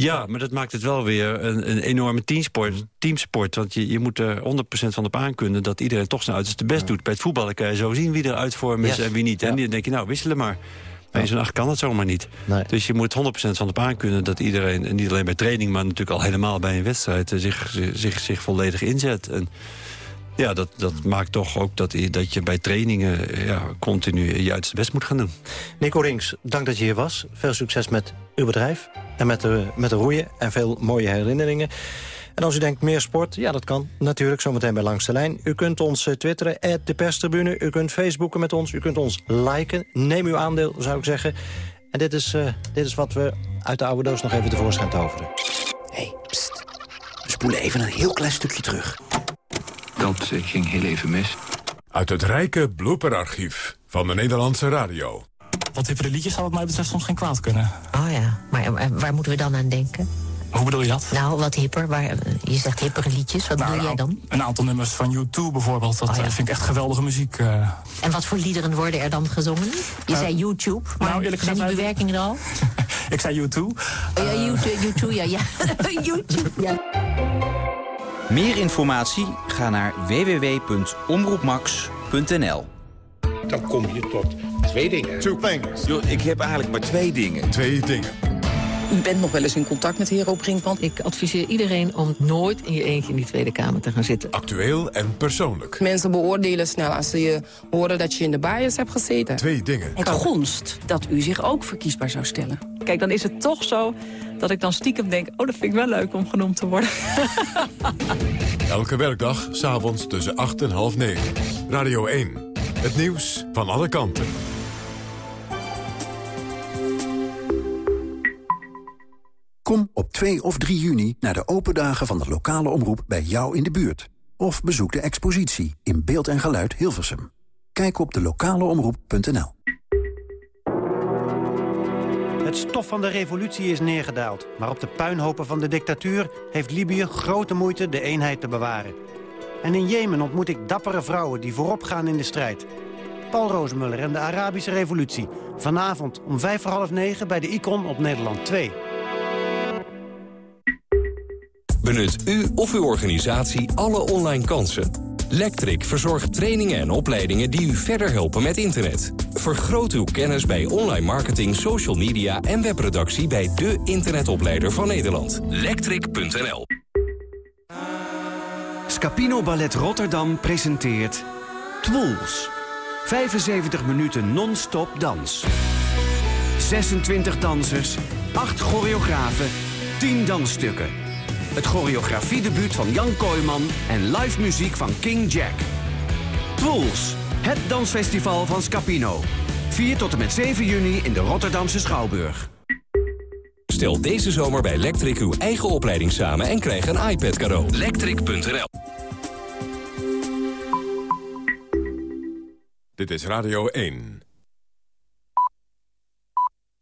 Ja, maar dat maakt het wel weer een, een enorme teamsport, mhm. teamsport. Want je, je moet er 100% van op aankunnen dat iedereen toch zijn uiterste best doet. Bij het voetballen kan je zo zien wie er uitvorm is en wie niet. En dan denk je, nou, wisselen maar. Maar in zo'n acht kan dat zomaar niet. Dus je moet 100% van op aankunnen dat iedereen... en niet alleen bij training, maar natuurlijk al helemaal bij een wedstrijd... Eh, zich, zich, zich volledig inzet. En ja, dat, dat maakt toch ook dat, dat je bij trainingen ja, continu je uiterste best moet gaan doen. Nico Rings, dank dat je hier was. Veel succes met uw bedrijf en met de, met de roeien en veel mooie herinneringen. En als u denkt meer sport, ja dat kan natuurlijk zometeen bij Langs de Lijn. U kunt ons uh, twitteren, de perstribune. U kunt facebooken met ons, u kunt ons liken. Neem uw aandeel, zou ik zeggen. En dit is, uh, dit is wat we uit de oude doos nog even tevoorschijn toveren. Hé, hey, pst. We spoelen even een heel klein stukje terug. Dat ging heel even mis. Uit het rijke blooperarchief van de Nederlandse radio. Wat hippere liedjes zou wat mij betreft soms geen kwaad kunnen. Oh ja, maar waar moeten we dan aan denken? Hoe bedoel je dat? Nou, wat hipper. Waar, je zegt hippere liedjes. Wat nou, bedoel jij dan? Een aantal nummers van U2 bijvoorbeeld. Dat oh, vind ik echt geweldige muziek. Uh... En wat voor liederen worden er dan gezongen? Je uh, zei YouTube. Maar nou, eerlijk gezegd, zijn die bewerkingen er al? ik zei U2. Oh, ja, U2, ja. ja. YouTube, ja. Meer informatie? Ga naar www.omroepmax.nl Dan kom je tot twee dingen. Two things. ik heb eigenlijk maar twee dingen. Twee dingen. U bent nog wel eens in contact met Hero Brinkman. Ik adviseer iedereen om nooit in je eentje in die Tweede Kamer te gaan zitten. Actueel en persoonlijk. Mensen beoordelen snel als ze je horen dat je in de bias hebt gezeten. Twee dingen. Het gonst dat u zich ook verkiesbaar zou stellen. Kijk, dan is het toch zo dat ik dan stiekem denk... oh, dat vind ik wel leuk om genoemd te worden. Elke werkdag, s'avonds tussen 8 en half 9. Radio 1. Het nieuws van alle kanten. Kom op 2 of 3 juni naar de open dagen van de lokale omroep bij jou in de buurt. Of bezoek de expositie in Beeld en Geluid Hilversum. Kijk op de lokaleomroep.nl. Het stof van de revolutie is neergedaald. Maar op de puinhopen van de dictatuur heeft Libië grote moeite de eenheid te bewaren. En in Jemen ontmoet ik dappere vrouwen die voorop gaan in de strijd. Paul Roosmuller en de Arabische revolutie. Vanavond om vijf voor half negen bij de Icon op Nederland 2. Benut u of uw organisatie alle online kansen. Lectric verzorgt trainingen en opleidingen die u verder helpen met internet. Vergroot uw kennis bij online marketing, social media en webproductie bij de internetopleider van Nederland. Lectric.nl Scapino Ballet Rotterdam presenteert Twools. 75 minuten non-stop dans. 26 dansers, 8 choreografen, 10 dansstukken. Het choreografiedebuut van Jan Kooijman en live muziek van King Jack. Twools, het dansfestival van Scapino. 4 tot en met 7 juni in de Rotterdamse Schouwburg. Stel deze zomer bij Lectric uw eigen opleiding samen en krijg een iPad cadeau. Lectric.nl Dit is Radio 1.